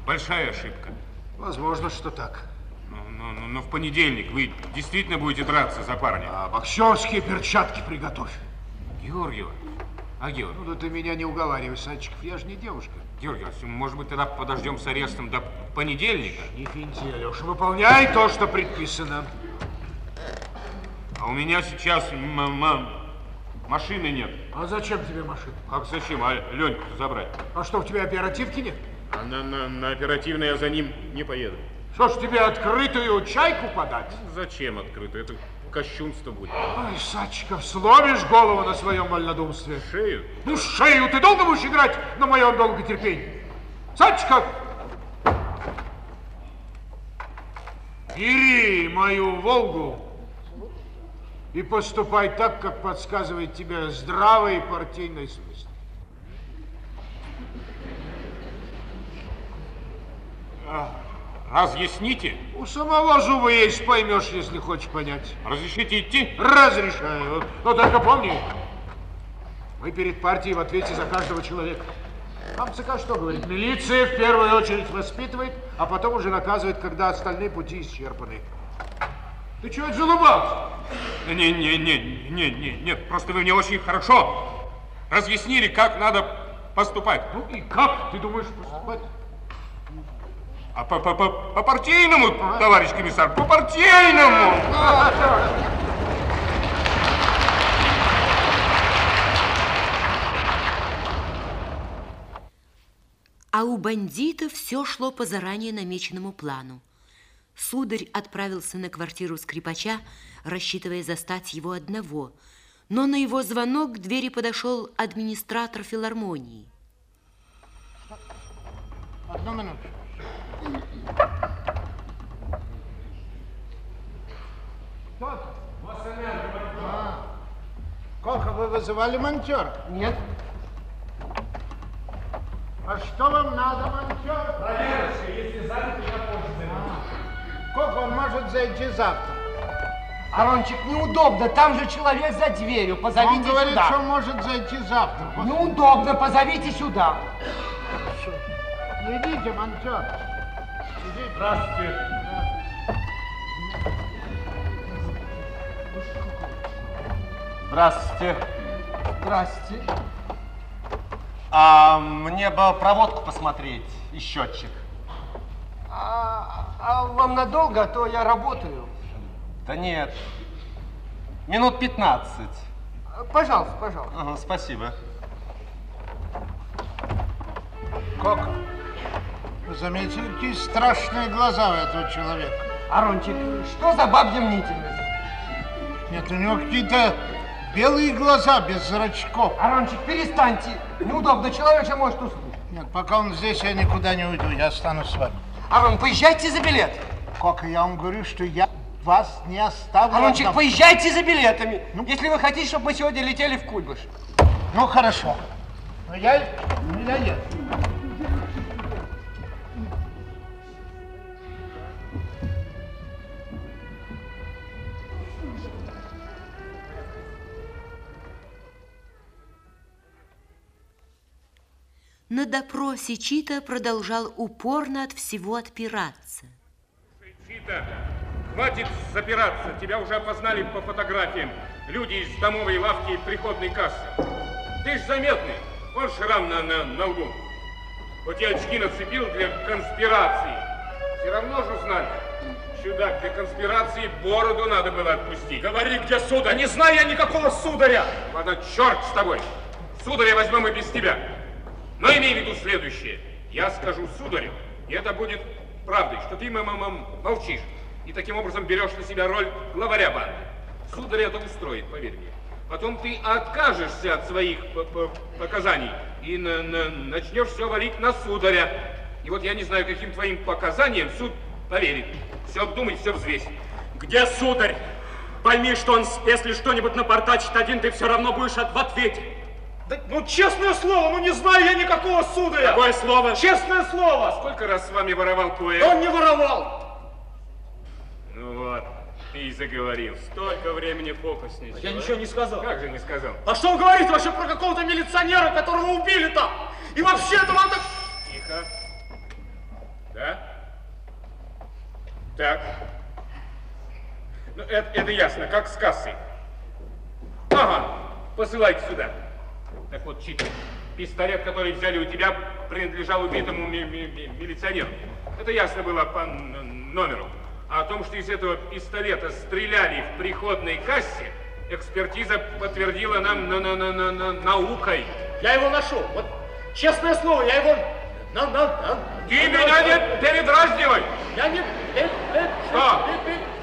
большая ошибка. Возможно, что так. Но, но- но- но в понедельник вы действительно будете драться за парня. А боксерские перчатки приготовь. Георгий Иванович, а Георгий? Ну да ты меня не уговаривай, Садчиков, я же не девушка. Георгий может быть, тогда подождем с арестом до понедельника? Не финти, Алеша, выполняй то, что предписано. А у меня сейчас машины нет. А зачем тебе машина? Как зачем? А Леньку забрать? А что, у тебя оперативки нет? А на, на, на оперативное я за ним не поеду. Что ж тебе открытую чайку подать? Зачем открыто? Это кощунство будет. Ай, Садчиков, сломишь голову на своем вольнодумстве. Шею? Ну, шею ты долго будешь играть на моем долготерпении? Садчиков! Бери мою Волгу и поступай так, как подсказывает тебе здравый партийный смысл. А, разъясните. У самого зуба есть, поймешь, если хочешь понять. Разрешите идти? Разрешаю. Но только помни, мы перед партией в ответе за каждого человека. Нам ЦК что говорит? Милиция в первую очередь воспитывает, а потом уже наказывает, когда остальные пути исчерпаны. Ты чего это залыбался? Не, не, не, не, не, нет, просто вы мне очень хорошо разъяснили, как надо поступать. Ну и как ты думаешь поступать? А по, по, по, по партийному, товарищ комиссар, по партийному. А у бандита все шло по заранее намеченному плану. Сударь отправился на квартиру скрипача, рассчитывая застать его одного. Но на его звонок к двери подошел администратор филармонии. Одну минуту. А. Коха, вы вызывали монтера? Нет. А что вам надо, монтер? Проверочка, если занято, я позже Коха, он может зайти завтра. Арончик, неудобно, там же человек за дверью, позовите Он говорит, сюда. что может зайти завтра. Неудобно, позовите сюда. Идите, монтер. Здравствуйте. Здравствуйте. Здравствуйте. А мне бы проводку посмотреть и счетчик. А, а вам надолго, а то я работаю. Да нет. Минут 15. Пожалуйста, пожалуйста. Ага, спасибо. Кока, вы заметили, какие страшные глаза у этого человека? Арончик, что за бабья мнительность? Нет, у него какие-то белые глаза без зрачков. Арончик, перестаньте. Неудобно, человек же может уснуть. Нет, пока он здесь, я никуда не уйду, я останусь с вами. Арон, поезжайте за билет. Кока, я вам говорю, что я вас не оставлю. Арончик, одного. поезжайте за билетами, если вы хотите, чтобы мы сегодня летели в Куйбыш. Ну, хорошо. Но я, ну, я еду. На допросе Чита продолжал упорно от всего отпираться. Чита, хватит запираться. Тебя уже опознали по фотографиям. Люди из домовой лавки и приходной кассы. Ты ж заметный. Вон шрам на, на, на лбу. Вот я очки нацепил для конспирации. Все равно же знали. Чудак, для конспирации бороду надо было отпустить. Говори, где сударь? Не знаю я никакого сударя. Ладно, черт с тобой. Сударя возьмем и без тебя. Но имей в виду следующее. Я скажу сударю, и это будет правдой, что ты м- м- м- молчишь. И таким образом берешь на себя роль главаря банды. Сударь это устроит, поверь мне. Потом ты откажешься от своих показаний и на- на- начнешь все валить на сударя. И вот я не знаю, каким твоим показаниям суд поверит. Все обдумай, все взвесь. Где сударь? Пойми, что он, если что-нибудь напортачит один, ты все равно будешь в ответе. Да, ну, честное слово, ну не знаю я никакого сударя. Какое слово? Честное слово. Сколько раз с вами воровал кое? Да он не воровал. Ну вот, ты и заговорил. Столько времени фокусничал. Я а? ничего не сказал. Как же не сказал? А что он говорит вообще про какого-то милиционера, которого убили-то? И вообще это вам так... Тихо. Да? Так. Ну, это, это ясно, как с кассой. Ага, посылайте сюда. Так вот, Чит, пистолет, который взяли у тебя, принадлежал убитому ми- ми- ми- милиционеру. Это ясно было по номеру. А о том, что из этого пистолета стреляли в приходной кассе, экспертиза подтвердила нам на, на, на, на, на- наукой. Я его нашел. Вот, честное слово, я его... На, на, на, Ты меня не передразнивай! Я не... Что?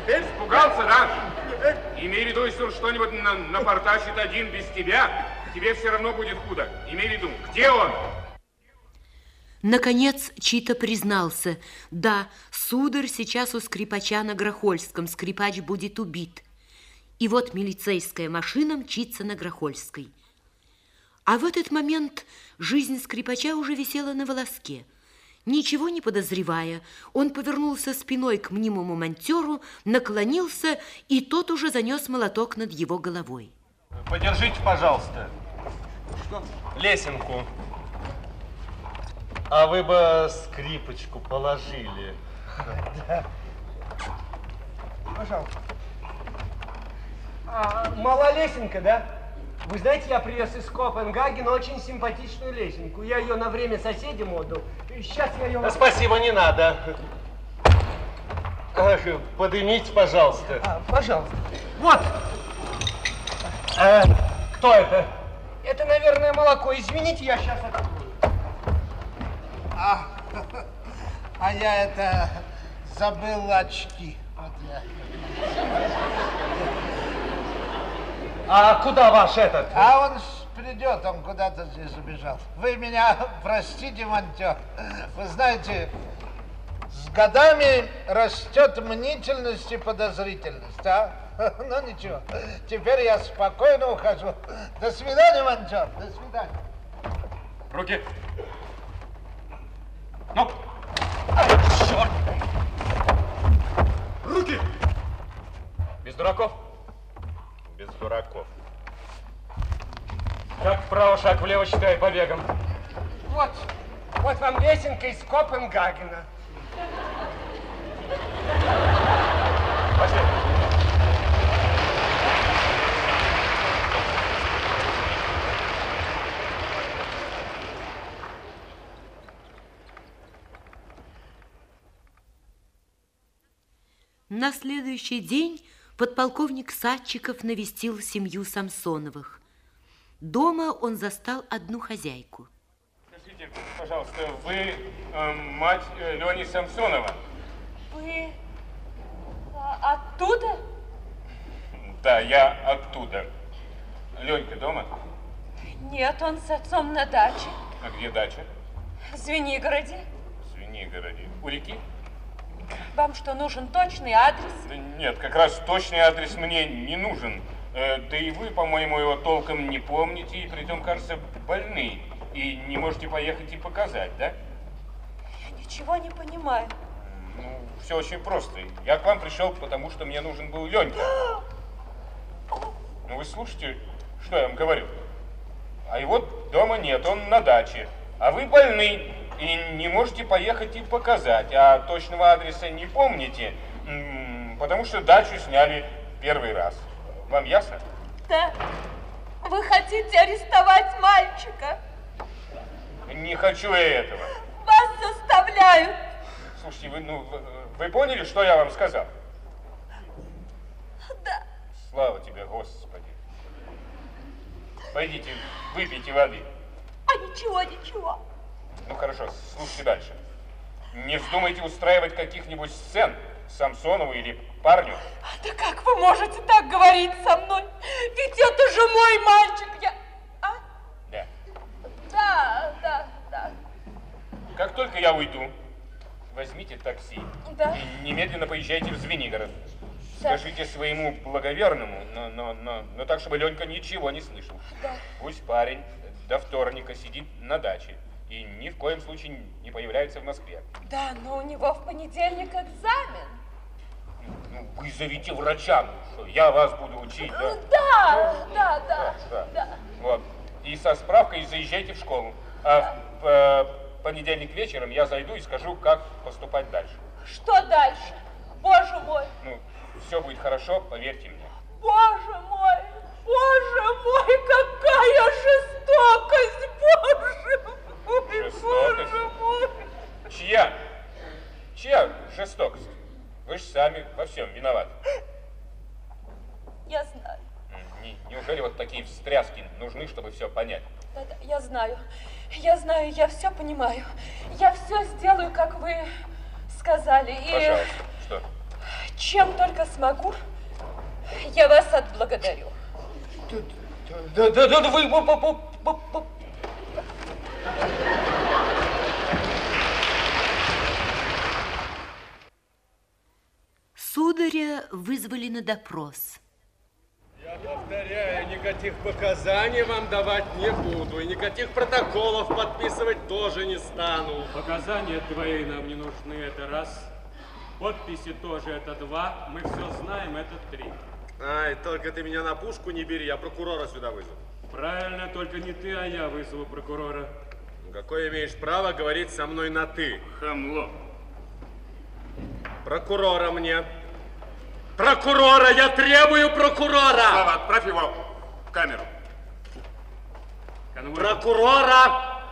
Испугался, да? Имей в виду, если он что-нибудь на- напортачит один без тебя, тебе все равно будет худо. Имей в виду, где он? Наконец Чита признался. Да, сударь сейчас у скрипача на Грохольском. Скрипач будет убит. И вот милицейская машина мчится на Грохольской. А в этот момент жизнь скрипача уже висела на волоске. Ничего не подозревая, он повернулся спиной к мнимому монтеру, наклонился, и тот уже занес молоток над его головой. Подержите, пожалуйста. Что? Лесенку. А вы бы скрипочку положили. Пожалуйста. А, мала лесенка, да? Вы знаете, я привез из Копенгагена очень симпатичную лесенку. Я ее на время соседям отдал. Сейчас я ее... Да спасибо, не надо. Ах, поднимите, пожалуйста. А, пожалуйста. Вот. Э, кто это? Это, наверное, молоко. Извините, я сейчас открою. А, *laughs* а я это забыл очки. Вот я. А куда ваш этот? А он придет, он куда-то здесь забежал. Вы меня *laughs* простите, монтер. Вы знаете, с годами растет мнительность и подозрительность, а? *laughs* Ну ничего, теперь я спокойно ухожу. До свидания, монтер, до свидания. Руки. Ну. Черт. Руки. Без дураков. Без дураков. Как вправо, шаг влево, считай побегом. Вот. Вот вам лесенка из Копенгагена. Пошли. На следующий день подполковник Садчиков навестил семью Самсоновых. Дома он застал одну хозяйку. Скажите, пожалуйста, вы э, мать э, Лени Самсонова? Вы а, оттуда? Да, я оттуда. Ленька дома? Нет, он с отцом на даче. А где дача? В Звенигороде. В Звенигороде. У реки? Вам что, нужен точный адрес? Да нет, как раз точный адрес мне не нужен. Э, да и вы, по-моему, его толком не помните, и притом, кажется, больны. И не можете поехать и показать, да? Я ничего не понимаю. Ну, все очень просто. Я к вам пришел, потому что мне нужен был Ленька. *gasps* Ну, вы слушайте, что я вам говорю. А его дома нет, он на даче. А вы больны и не можете поехать и показать. А точного адреса не помните, потому что дачу сняли первый раз. Вам ясно? Да. Вы хотите арестовать мальчика? Не хочу я этого. Вас заставляют. Слушайте, вы, ну, вы, поняли, что я вам сказал? Да. Слава тебе, Господи. Пойдите, выпейте воды. А ничего, ничего. Ну хорошо, слушайте дальше. Не вздумайте устраивать каких-нибудь сцен Самсонову или парню. Да как вы можете так говорить со мной? Ведь это же мой мальчик. Я... А? Да. Да, да, да. Как только я уйду, возьмите такси Да. и немедленно поезжайте в Звенигород. Да. Скажите своему благоверному, но, но, но, но так, чтобы Ленька ничего не слышал. Да. Пусть парень до вторника сидит на даче и ни в коем случае не появляется в Москве. Да, но у него в понедельник экзамен. Ну, вызовите врача, ну что, я вас буду учить, да? Да, да, да, Да. да. Вот. И со справкой заезжайте в школу. А в э, понедельник вечером я зайду и скажу, как поступать дальше. Что дальше? Боже мой, Ну, все будет хорошо, поверьте мне. боже мой, боже мой, какая жестокость, боже мой, Жестокость? боже мой. Чья? Чья жестокость? Вы же сами во всем виноваты. Я знаю, не- неужели вот такие встряски нужны, чтобы все понять? да, да, я знаю, я знаю, я все понимаю. Я все сделаю, как вы сказали. И Пожалуйста. Что? чем только смогу, я вас отблагодарю. Да, да, да, да, вы... вызвали на допрос. Я повторяю, никаких показаний вам давать не буду, и никаких протоколов подписывать тоже не стану. Показания твои нам не нужны, это раз. Подписи тоже, это два. Мы все знаем, это три. Ай, только ты меня на пушку не бери, я прокурора сюда вызову. Правильно, только не ты, а я вызову прокурора. Ну, Какое имеешь право говорить со мной на «ты»? Хамло. Прокурора мне. Прокурора, я требую прокурора! Слава, отправь его в камеру. Прокурора!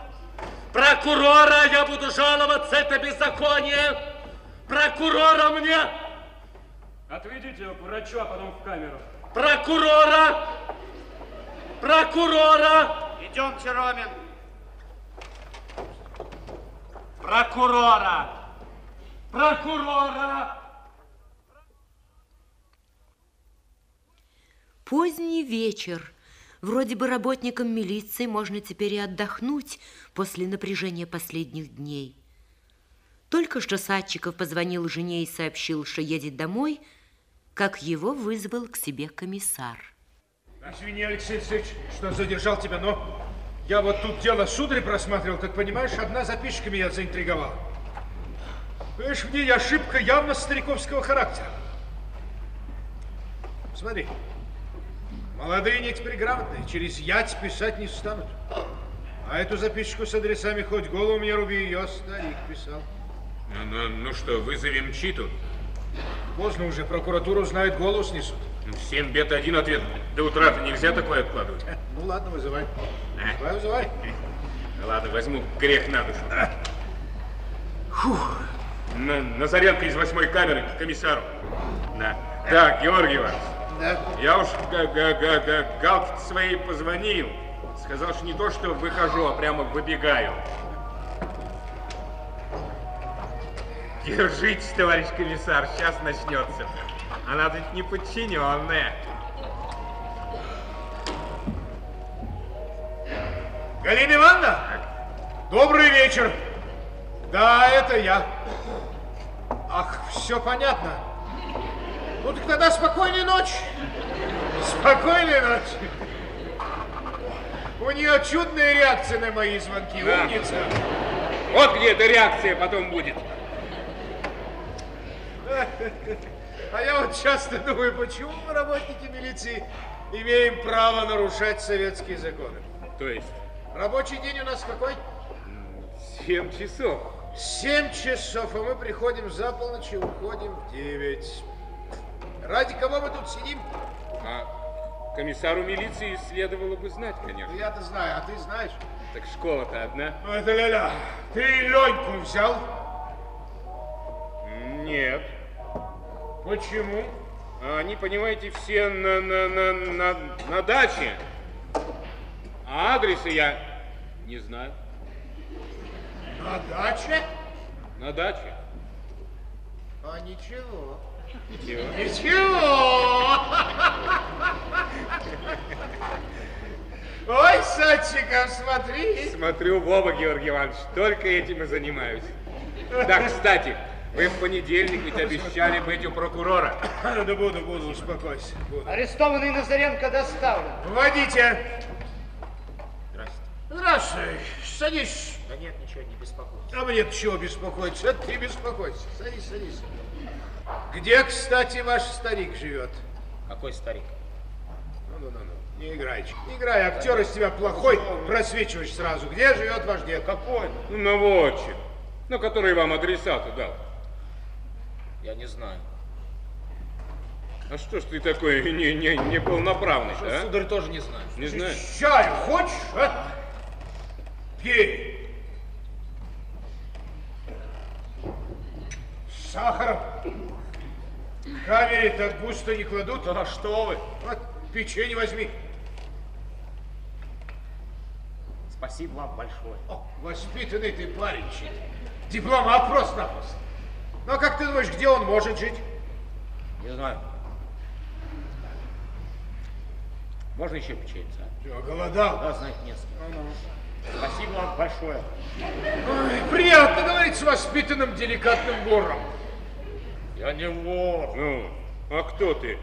Прокурора! Я буду жаловаться, это беззаконие! Прокурора мне! Отведите его к врачу, а потом в камеру. Прокурора! Прокурора! Идемте, Ромин. Прокурора! Прокурора! Поздний вечер. Вроде бы работникам милиции можно теперь и отдохнуть после напряжения последних дней. Только что Садчиков позвонил жене и сообщил, что едет домой, как его вызвал к себе комиссар. Извини, Алексей Алексеевич, что задержал тебя, но я вот тут дело сударь просматривал, как понимаешь, одна записочка меня заинтриговала. Понимаешь, в ней ошибка явно стариковского характера. Смотри, молодые не теперь грамотные, через ять писать не станут. А эту записочку с адресами хоть голову мне руби, ее старик писал. Ну, ну, ну что, вызовем читу? Поздно уже, прокуратуру знает, голову снесут. Ну, Семь бед, один ответ. До утра-то нельзя такое откладывать. *laughs* Ну ладно, вызывай. Вызывай, вызывай. *laughs* Ладно, возьму грех на душу. Фух, На- Назаренко из восьмой камеры к комиссару. Да. Так, Георгий Иванович. Да. Я уж га- га- га- га- Галке своей позвонил. Сказал, что не то, что выхожу, а прямо выбегаю. Держитесь, товарищ комиссар, сейчас начнется. Она тут не подчиненная. Галина Ивановна, добрый вечер. Да, это я. Ах, все понятно. Ну так тогда спокойной ночи. Спокойной ночи. У нее чудная реакция на мои звонки. Да. Умница. Вот где эта реакция потом будет. А я вот часто думаю, почему мы, работники милиции, имеем право нарушать советские законы. То есть? Рабочий день у нас какой? Семь часов. Семь часов, а мы приходим за полночь и уходим в девять. Ради кого мы тут сидим? А комиссару милиции следовало бы знать, конечно. Я-то знаю, а ты знаешь? Так школа-то одна. Ну это ля-ля. Ты Леньку взял? Нет. Почему? А Они, понимаете, все на, на, на, на, на даче. А адреса я не знаю. На даче? На даче. А ничего. Ничего. Ничего. Ой, Садчиков, смотри. Смотрю в оба, Георгий Иванович, только этим и занимаюсь. Да, кстати, вы в понедельник ведь обещали быть у прокурора. Да буду, буду, успокойся. Буду. Арестованный Назаренко доставлен. Вводите. Здравствуйте. Здравствуй. Садись. Да нет, ничего, не беспокойтесь. А мне чего беспокоиться? Это ты беспокойся. Садись, садись. Где, кстати, ваш старик живет? Какой старик? Ну, ну, ну, ну. Не играй. Не играй, актер из тебя плохой, просвечиваешь сразу. Где живет ваш дед? Какой? Ну, наводчик. Ну, который вам адресату дал. Я не знаю. А что ж ты такой *laughs* не, не, неполноправный, Что, а? сударь, тоже не знаю. Не знаю. Чаю хочешь, а? Пей. Сахаром. Камере так густо не кладут. А что вы? Вот, печенье возьми. Спасибо вам большое. О, воспитанный ты парень, Чит. Дипломат просто-напросто. Ну, а как ты думаешь, где он может жить? Не знаю. Можно еще печеньца? Что, голодал? Да, знать не с кем. Спасибо вам большое. Ой, приятно говорить с воспитанным, деликатным вором. Я не вор. Ну, а кто ты?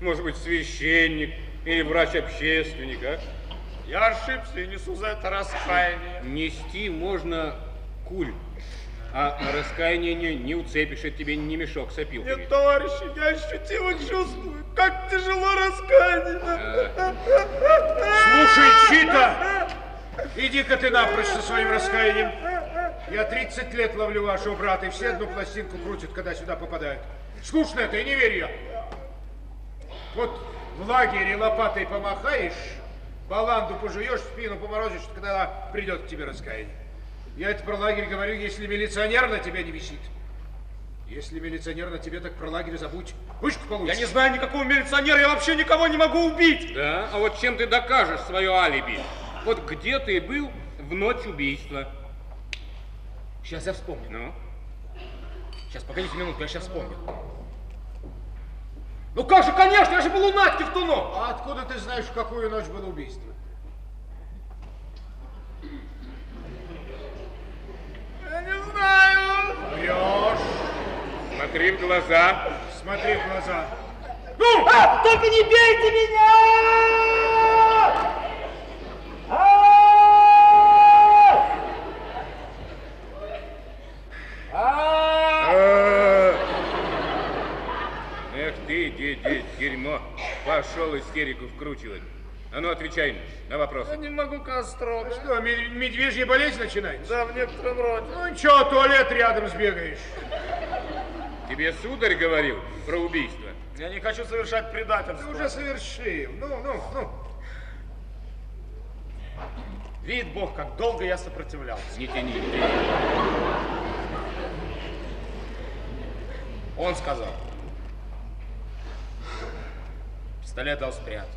Может быть, священник или врач-общественник, а? Я ошибся и несу за это раскаяние. Нести можно куль, а раскаяние не, не уцепишь, это тебе не мешок с опилками. Нет, товарищи, я ощутимо чувствую, как тяжело раскаяние. Слушай, Чита, иди-ка ты напрочь со своим раскаянием. Я 30 лет ловлю вашего брата, и все одну пластинку крутят, когда сюда попадают. Скучно это, и не верю я. Вот в лагере лопатой помахаешь, баланду пожуешь, спину поморозишь, когда придет к тебе раскаяние. Я это про лагерь говорю, если милиционер на тебя не висит. Если милиционер на тебе, так про лагерь забудь. Вышку получишь. Я не знаю никакого милиционера, я вообще никого не могу убить. Да? А вот чем ты докажешь свое алиби? Вот где ты был в ночь убийства? Сейчас я вспомню. Ну? Сейчас, погодите минутку, я сейчас вспомню. Ну как же, конечно, я же был у Надьки в ту ночь. А откуда ты знаешь, в какую ночь было убийство? Я не знаю. Врешь. Смотри в глаза. Смотри в глаза. Ну, а, только не бейте меня! А! Эх ты, де- де- дерьмо. Пошел истерику вкручивать. А ну отвечай на вопрос. Я не могу Кострога. Что, ме- медвежья болезнь начинается? Да, в некотором роде. Ну ничего, туалет рядом сбегаешь. Тебе сударь говорил про убийство? Я не хочу совершать Ты предательство. уже совершил. Ну, ну, ну. Видит Бог, как долго я сопротивлялся. Не тяни, не тяни. Он сказал. Пистолет дал спрятать.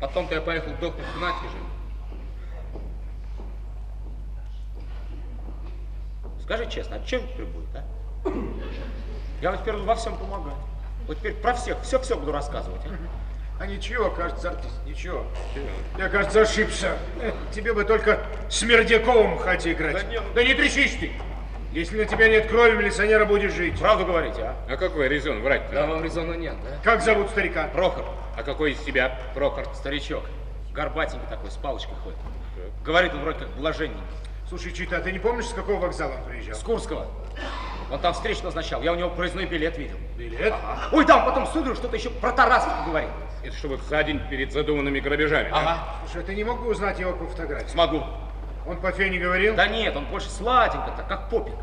Потом-то я поехал дохнуть Наке же. Скажи честно, а чем теперь будет, а? Я вам теперь во всем помогаю. Вот теперь про всех, все-все буду рассказывать, а? А ничего, кажется, артист, ничего. Я, кажется, ошибся. Тебе бы только с Мердяковым играть. Да нет. Да не трясись ты. Если на тебя нет крови, милиционера будешь жить. Правду говорите, а? А какой резон врать-то? Да вам резона нет, да? Как зовут старика? Прохор. А какой из тебя Прохор? Старичок. Горбатенький такой, с палочкой ходит. Говорит он вроде как блаженненький. Слушай, Чита, а ты не помнишь, с какого вокзала он приезжал? С Курского. Он там встречу назначал. Я у него проездной билет видел. Билет? Ага. Ой, да, он потом сударю что-то еще про Тарасов говорит. Это что вот за день перед задуманными грабежами, Ага. Слушай, ты не мог бы узнать его по фотографии? Смогу. Он по фене говорил? Да нет, он больше сладенько, так как попик.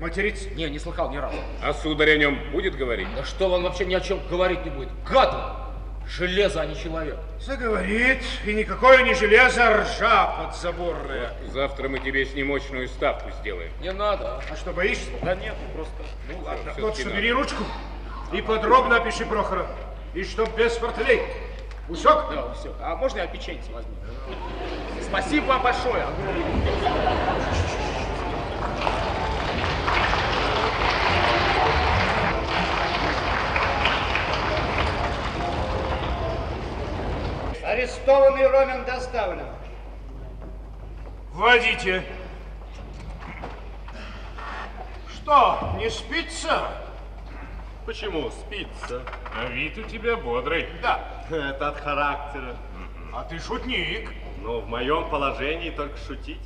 Материться? Не, не слыхал ни разу. А сударь о нем будет говорить? Да что он вообще ни о чем говорить не будет. Гад он! Железо, а не человек. Заговорит, и никакое не железо, а ржа подзаборная. Завтра мы тебе с ним мощную ставку сделаем. Не надо. А что, боишься? Да нет, просто. Ну ладно, всё-таки вот бери ручку и подробно опиши Прохора. И чтоб без фортелей. Усек? Да, все. А можно я печенье возьму? Спасибо вам большое. Арестованный Ромин доставлен. Вводите. Что, не спится? Почему спится? А вид у тебя бодрый. Да. Это от характера. А ты шутник. Но в моем положении только шутить.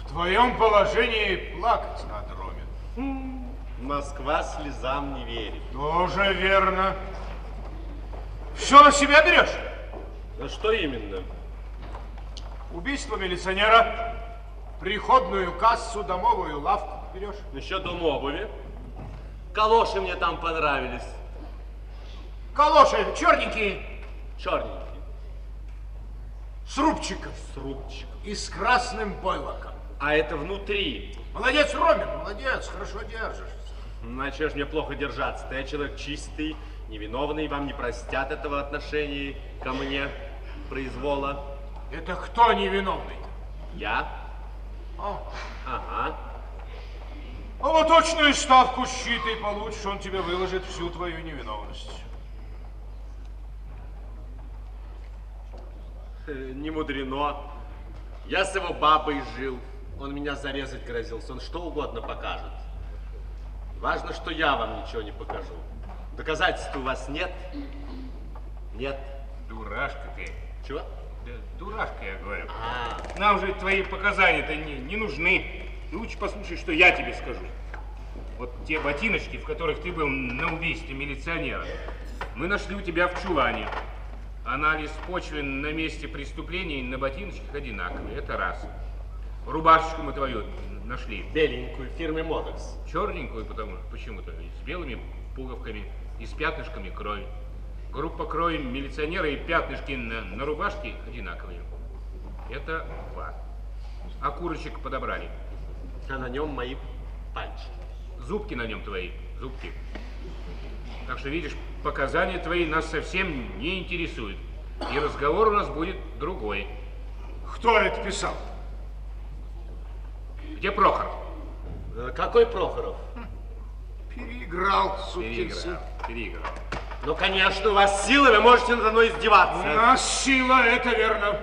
В твоем положении плакать надо, Ромин. Москва слезам не верит. Тоже верно. Все на себя берешь? А что именно? Убийство милиционера, приходную кассу, домовую лавку берешь. Еще дом обуви. Калоши мне там понравились. Калоши черненькие, Черненькие. С рубчиком С рубчиком. и с красным бойлоком. А это внутри. Молодец, Ромин, молодец, хорошо держишь. Ну, а чё ж мне плохо держаться? Ты человек чистый, невиновный, вам не простят этого отношения ко мне, произвола. Это кто невиновный? Я? А, Ага. а вот точную ставку щитой получишь, он тебе выложит всю твою невиновность. Э, Не мудрено. Я с его бабой жил. Он меня зарезать грозился. Он что угодно покажет. Важно, что я вам ничего не покажу. Доказательств у вас нет? Нет. Дурашка ты. Чего? Да, дурашка, я говорю. А, Нам же твои показания-то не, не нужны. Ты лучше послушай, что я тебе скажу. Вот те ботиночки, в которых ты был на убийстве милиционера, мы нашли у тебя в чулане. Анализ почвы на месте преступления на ботиночках одинаковый. Это раз. Рубашечку мы твою нашли. беленькую, фирмы Модекс. Черненькую, потому почему-то, с белыми пуговками, и с пятнышками крови. Группа крови милиционера и пятнышки на, на рубашке одинаковые. Это два. А курочек подобрали. А на нем мои пальчики. Зубки на нем твои, зубки. Так что, видишь, показания твои нас совсем не интересуют. И разговор у нас будет другой. Кто это писал? Где Прохор? Э, Какой Прохоров? Переиграл, сукин Переиграл, сын. переиграл. Ну, конечно, у вас силы, вы можете надо мной У издеваться. нас сила, это верно.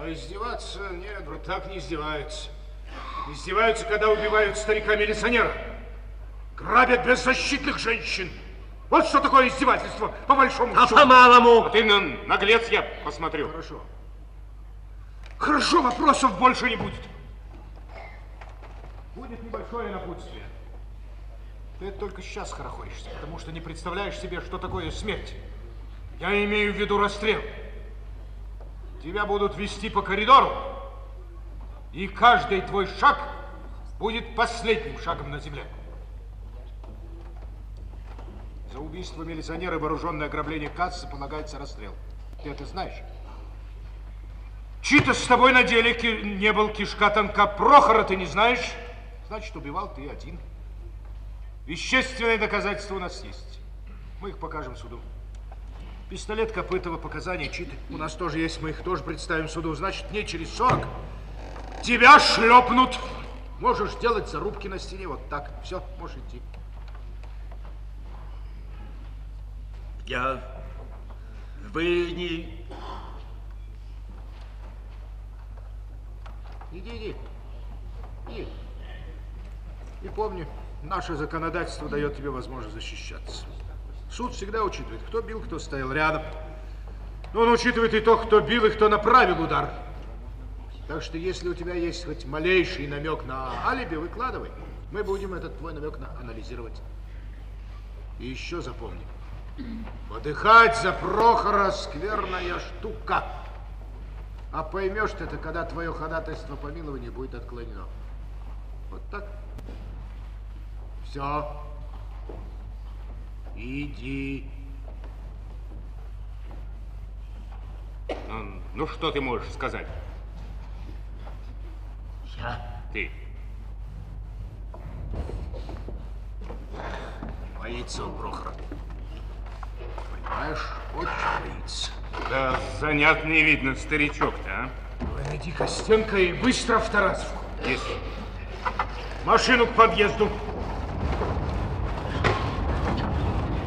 А издеваться, нет, вот так не издеваются. Издеваются, когда убивают старика-милиционера. Грабят беззащитных женщин. Вот что такое издевательство, по большому А счету. по-малому? А ты на, наглец, я посмотрю. Хорошо. Хорошо, вопросов больше не будет. Будет небольшое напутствие. Ты только сейчас хорохоришься, потому что не представляешь себе, что такое смерть. Я имею в виду расстрел. Тебя будут вести по коридору, и каждый твой шаг будет последним шагом на земле. За убийство милиционера и вооруженное ограбление кассы полагается расстрел. Ты это знаешь? Чьи-то с тобой на деле не был кишка тонка. Прохора ты не знаешь? Значит, убивал ты один. Вещественные доказательства у нас есть. Мы их покажем суду. Пистолет Копытова, показания Читы. У нас тоже есть, мы их тоже представим суду. Значит, не через 40 тебя шлепнут. Можешь делать зарубки на стене вот так. Все, можешь идти. Я... Вы не... Иди, иди. Иди. И помни, наше законодательство дает тебе возможность защищаться. Суд всегда учитывает, кто бил, кто стоял рядом. Но он учитывает и то, кто бил и кто направил удар. Так что если у тебя есть хоть малейший намек на алиби, выкладывай. Мы будем этот твой намек анализировать. И еще запомни. Подыхать за Прохора скверная штука. А поймешь ты это, когда твое ходатайство помилования будет отклонено. Вот так. Все. Иди. Ну, ну, что ты можешь сказать? Я? Ты. Боится он Прохора. Понимаешь, очень боится. Да занятный видно старичок-то, а? Давай найди Костенко и быстро в Тарасовку. Есть. Машину к подъезду.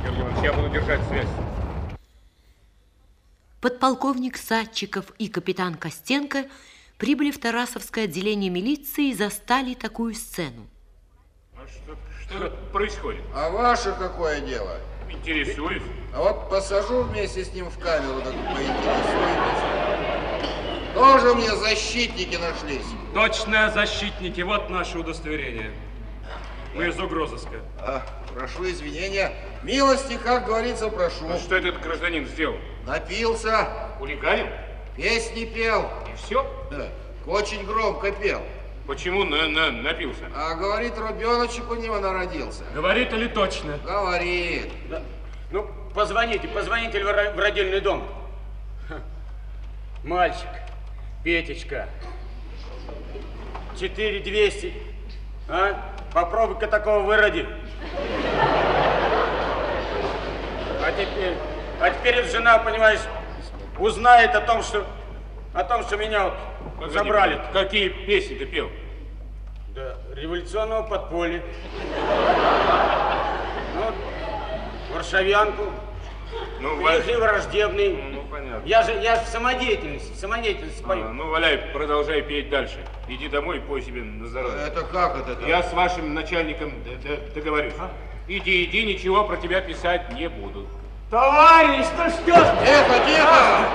Георгий Иванович, я буду держать связь. Подполковник Садчиков и капитан Костенко прибыли в Тарасовское отделение милиции и застали такую сцену. А что, что происходит? А ваше какое дело? Интересуюсь. А вот посажу вместе с ним в камеру, так поинтересуетесь. Тоже мне защитники нашлись. Точно защитники, вот наше удостоверение. Мы из угрозыска. А, прошу извинения. Милости, как говорится, прошу. А что этот гражданин сделал? Напился. Хулиганил? Песни пел. И все? Да. Очень громко пел. Почему на, на, напился? А говорит, ребеночек у него народился. Говорит или точно? Говорит. Да. Ну, позвоните, позвоните в родильный дом. Мальчик, Петечка, 4200. А? Попробуй-ка такого выроди. А теперь, а теперь жена, понимаешь, узнает о том, что о том, что меня вот Погоди, забрали. Какие песни ты пел? Да, революционного подполья. Ну, Варшавянку. Ну, Приехали враждебный. Ну, понятно. Я же, я же в самодеятельности, в самодеятельности А, пою. ну, валяй, продолжай петь дальше. Иди домой и пой себе на здоровье. Это как это? Я с вашим начальником договорюсь. Иди, иди, ничего про тебя писать не буду. Товарищ, ну что ж... Тихо, тихо!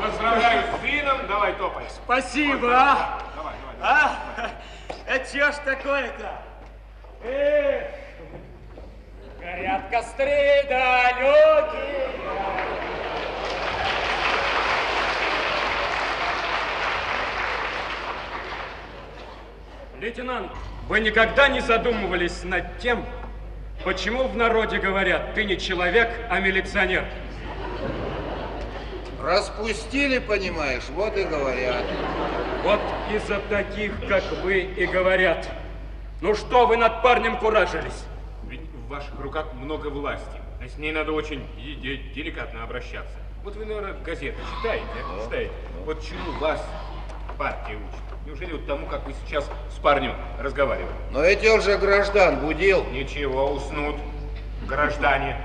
Поздравляю с сыном, давай топай. Спасибо, а? Давай, давай. А? *laughs* Это что ж такое-то? Эх, горят костры далекие. Лейтенант, вы никогда не задумывались над тем, почему в народе говорят, ты не человек, а милиционер? Распустили, понимаешь, вот и говорят. Вот из-за таких, как вы, и говорят. Ну что вы над парнем куражились? Ведь в ваших руках много власти, а с ней надо очень де- де- деликатно обращаться. Вот вы, наверное, газеты читаете, а? читаете. Вот чему вас партия учит? Неужели вот тому, как вы сейчас с парнем разговаривали? Но ведь он же граждан будил. Ничего, уснут граждане.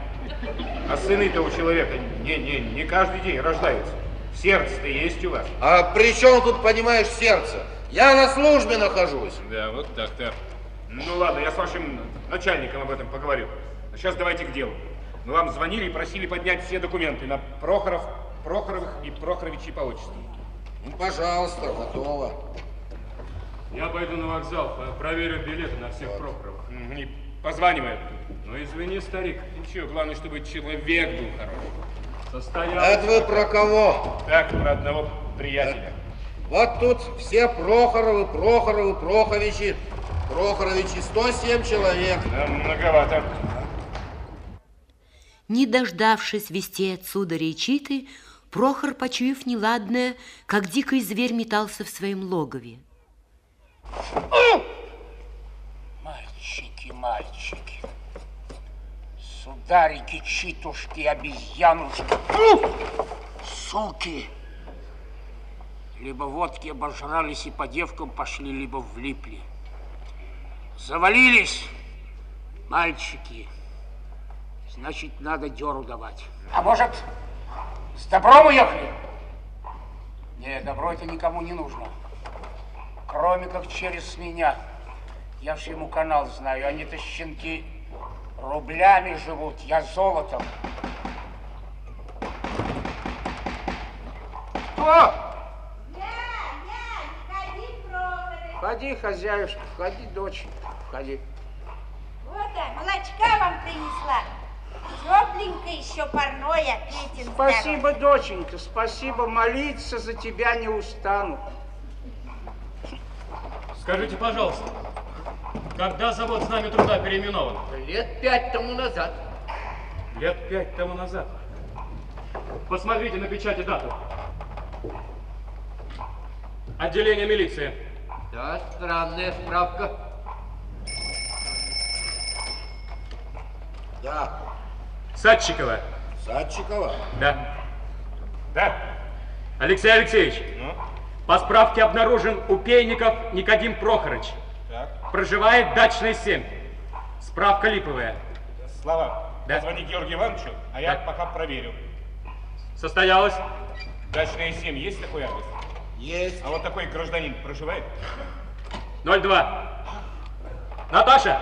А сыны-то у человека не, не, не каждый день рождаются. Сердце-то есть у вас. А при чем тут, понимаешь, сердце? Я на службе нахожусь. Да, вот так-то. Ну ладно, я с вашим начальником об этом поговорю. А сейчас давайте к делу. Мы вам звонили и просили поднять все документы на Прохоров, Прохоровых и Прохоровичей по отчеству. Ну, пожалуйста, готово. Я пойду на вокзал, проверю билеты на всех Прохоровых. Мгм, И позванивают. Ну, извини, старик, Ничего, главное, чтобы человек был хороший. состоялся. Это вы про кого? Так, про одного приятеля. Вот тут все Прохоровы, Прохоровы, Проховичи. Прохоровичи 107 человек. Да, многовато. Не дождавшись вести от сударя и читы, Прохор, почуяв неладное, как дикий зверь метался в своем логове. Мальчики, мальчики, Сударики, читушки, обезьянушки. Фу! Суки! Либо водки обожрались и по девкам пошли, либо влипли. Завалились, мальчики. Значит, надо дёру давать. А может, с добром уехали? Нет, добро это никому не нужно. Кроме как через меня. Я всему канал знаю. Они-то щенки рублями живут, я золотом. Кто? Входи, хозяюшка, входи, дочь, входи. Вот, а, молочка вам принесла. Тепленькое еще парное, Петин Спасибо, доченька, спасибо. Молиться за тебя не устану. Скажите, пожалуйста, когда завод «Знамя труда» переименован? Лет пять тому назад. Лет пять тому назад. Посмотрите на печати дату. Отделение милиции. Да, странная справка. Да. Садчикова. Садчикова? Да. Да. Алексей Алексеевич, Ну? по справке обнаружен у Пейников Никодим Прохорович. Так. Проживает дачной 7. Справка липовая. Слава, Да. позвони Георгию Ивановичу, а я Да. пока проверю. Состоялось? Дачная 7, есть такой адрес? Есть. А вот такой гражданин проживает? 02. Наташа,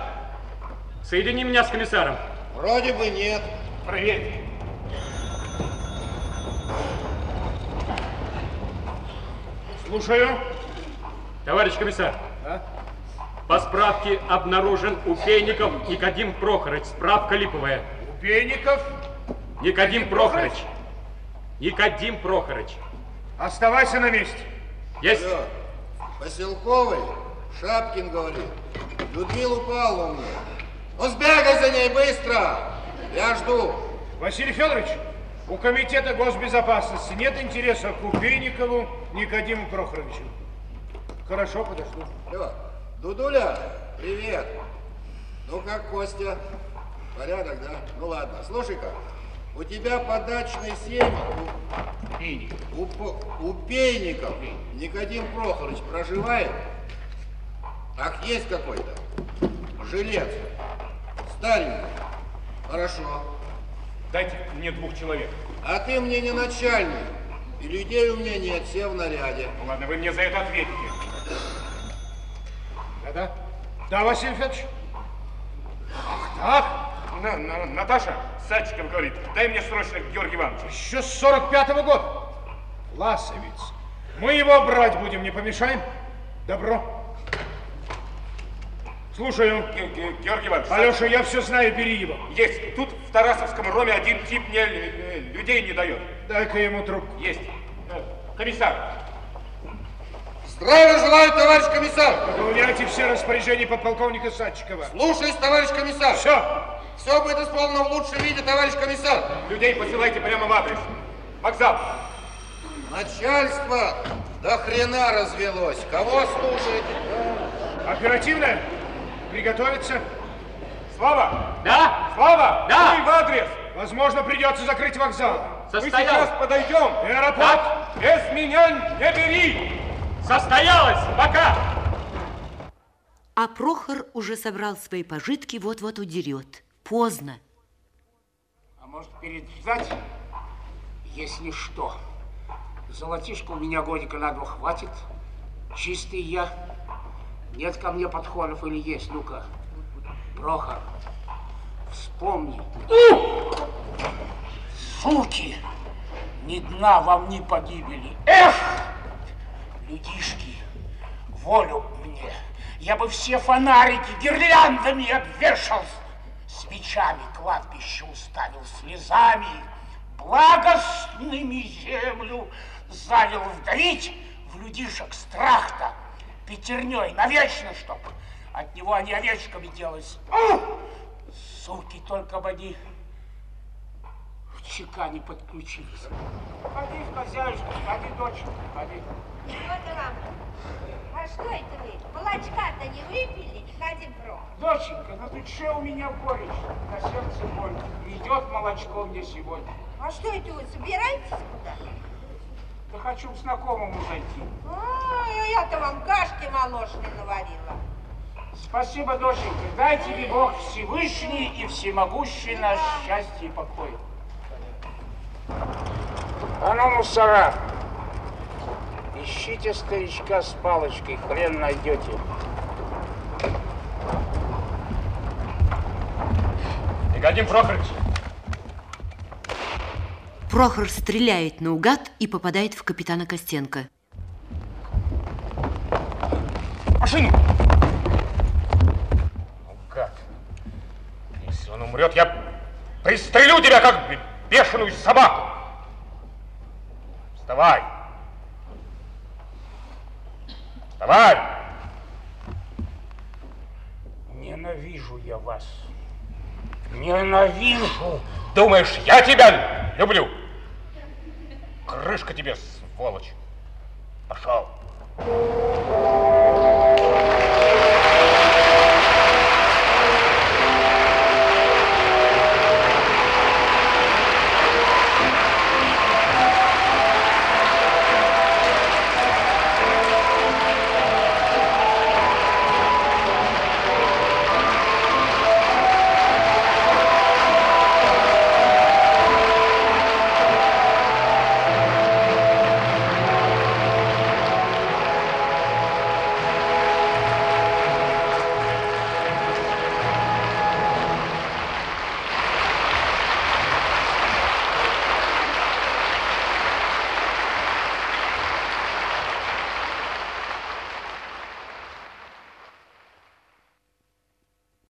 соедини меня с комиссаром. Вроде бы нет. Проверьте. Слушаю. Товарищ комиссар. Да? По справке обнаружен у Пейников Никодим Прохорович. Справка липовая. У Пейников? Никодим Прохорович. Никодим Прохорович. Оставайся на месте. Есть. Алло. Поселковый, Шапкин говорит. Людмилу Павловну. Ну сбегай за ней быстро. Я жду. Василий Федорович, у Комитета госбезопасности нет интереса к Купейникову Никодиму Прохоровичу. Хорошо, подожду. Алло. Дудуля, привет. Ну как, Костя? Порядок, да? Ну ладно. Слушай-ка, у тебя подачный семь у, у, у Пейников Никодим Прохорович проживает? Ах, есть какой-то? Жилец. Старенький. Хорошо. Дайте мне двух человек. А ты мне не начальник. И людей у меня нет, все в наряде. Ну ладно, вы мне за это ответите. Да-да. Да, Василий Федорович? Так? На- на- Наташа, Садчиков говорит, дай мне срочно Георгия Ивановича. Еще с 45-го года. Ласовец. Мы его брать будем, не помешаем? Добро. Слушаю. Георгий Иванович. Алеша, я все знаю, бери его. Есть. Тут в Тарасовском роме один тип мне людей не дает. Дай-ка ему трубку. Есть. Э, Комиссар. Здравия желаю, товарищ комиссар! Выполняйте все распоряжения подполковника Садчикова. Слушаюсь, товарищ комиссар! Все! Все будет исполнено в лучшем виде, товарищ комиссар! Людей посылайте прямо в адрес. Вокзал. Начальство до хрена развелось. Кого слушать? Оперативно? Приготовиться? Слава! Да? Слава! Да! Ты в адрес! Возможно, придется закрыть вокзал. Мы сейчас подойдем. Аэропорт! Без меня не бери! Состоялось! Пока! А Прохор уже собрал свои пожитки, вот-вот удерет. Поздно. А может переждать, если что? Золотишко у меня годика на два хватит. Чистый я. Нет ко мне подходов или есть? Ну-ка, Прохор, вспомни. Суки! Ни дна вам, ни погибели. Эх! Людишки, волю мне. Я бы все фонарики гирляндами обвешал. Свечами кладбище уставил слезами. Благостными землю залил вдавить в людишек страх-то. Пятерней навечно, чтоб от него они овечками делались. Суки, только бы они ЧК не подключились. Ходи, хозяюшка, ходи, дочка, ходи. Вам. А что это вы? Молочка-то не выпили, Никодим Прохорович? Доченька, на душе у меня горечь, на сердце боль. молочко мне сегодня. А что это вы собираетесь куда? Да хочу к знакомому зайти. Ой, я-то вам кашки молочной наварила. Спасибо, доченька. Дай тебе Бог Всевышний и Всемогущий наш счастье и покой. А ну, мусора, ищите старичка с палочкой, хрен найдете. Никодим Прохорович, Прохор стреляет наугад и попадает в капитана Костенко. Машину! Ну, гад. Если он умрет, я пристрелю тебя, как бешеную собаку. Вставай. Вставай. Ненавижу я вас. Ненавижу. Думаешь, я тебя люблю? Крышка тебе, сволочь. Пошел.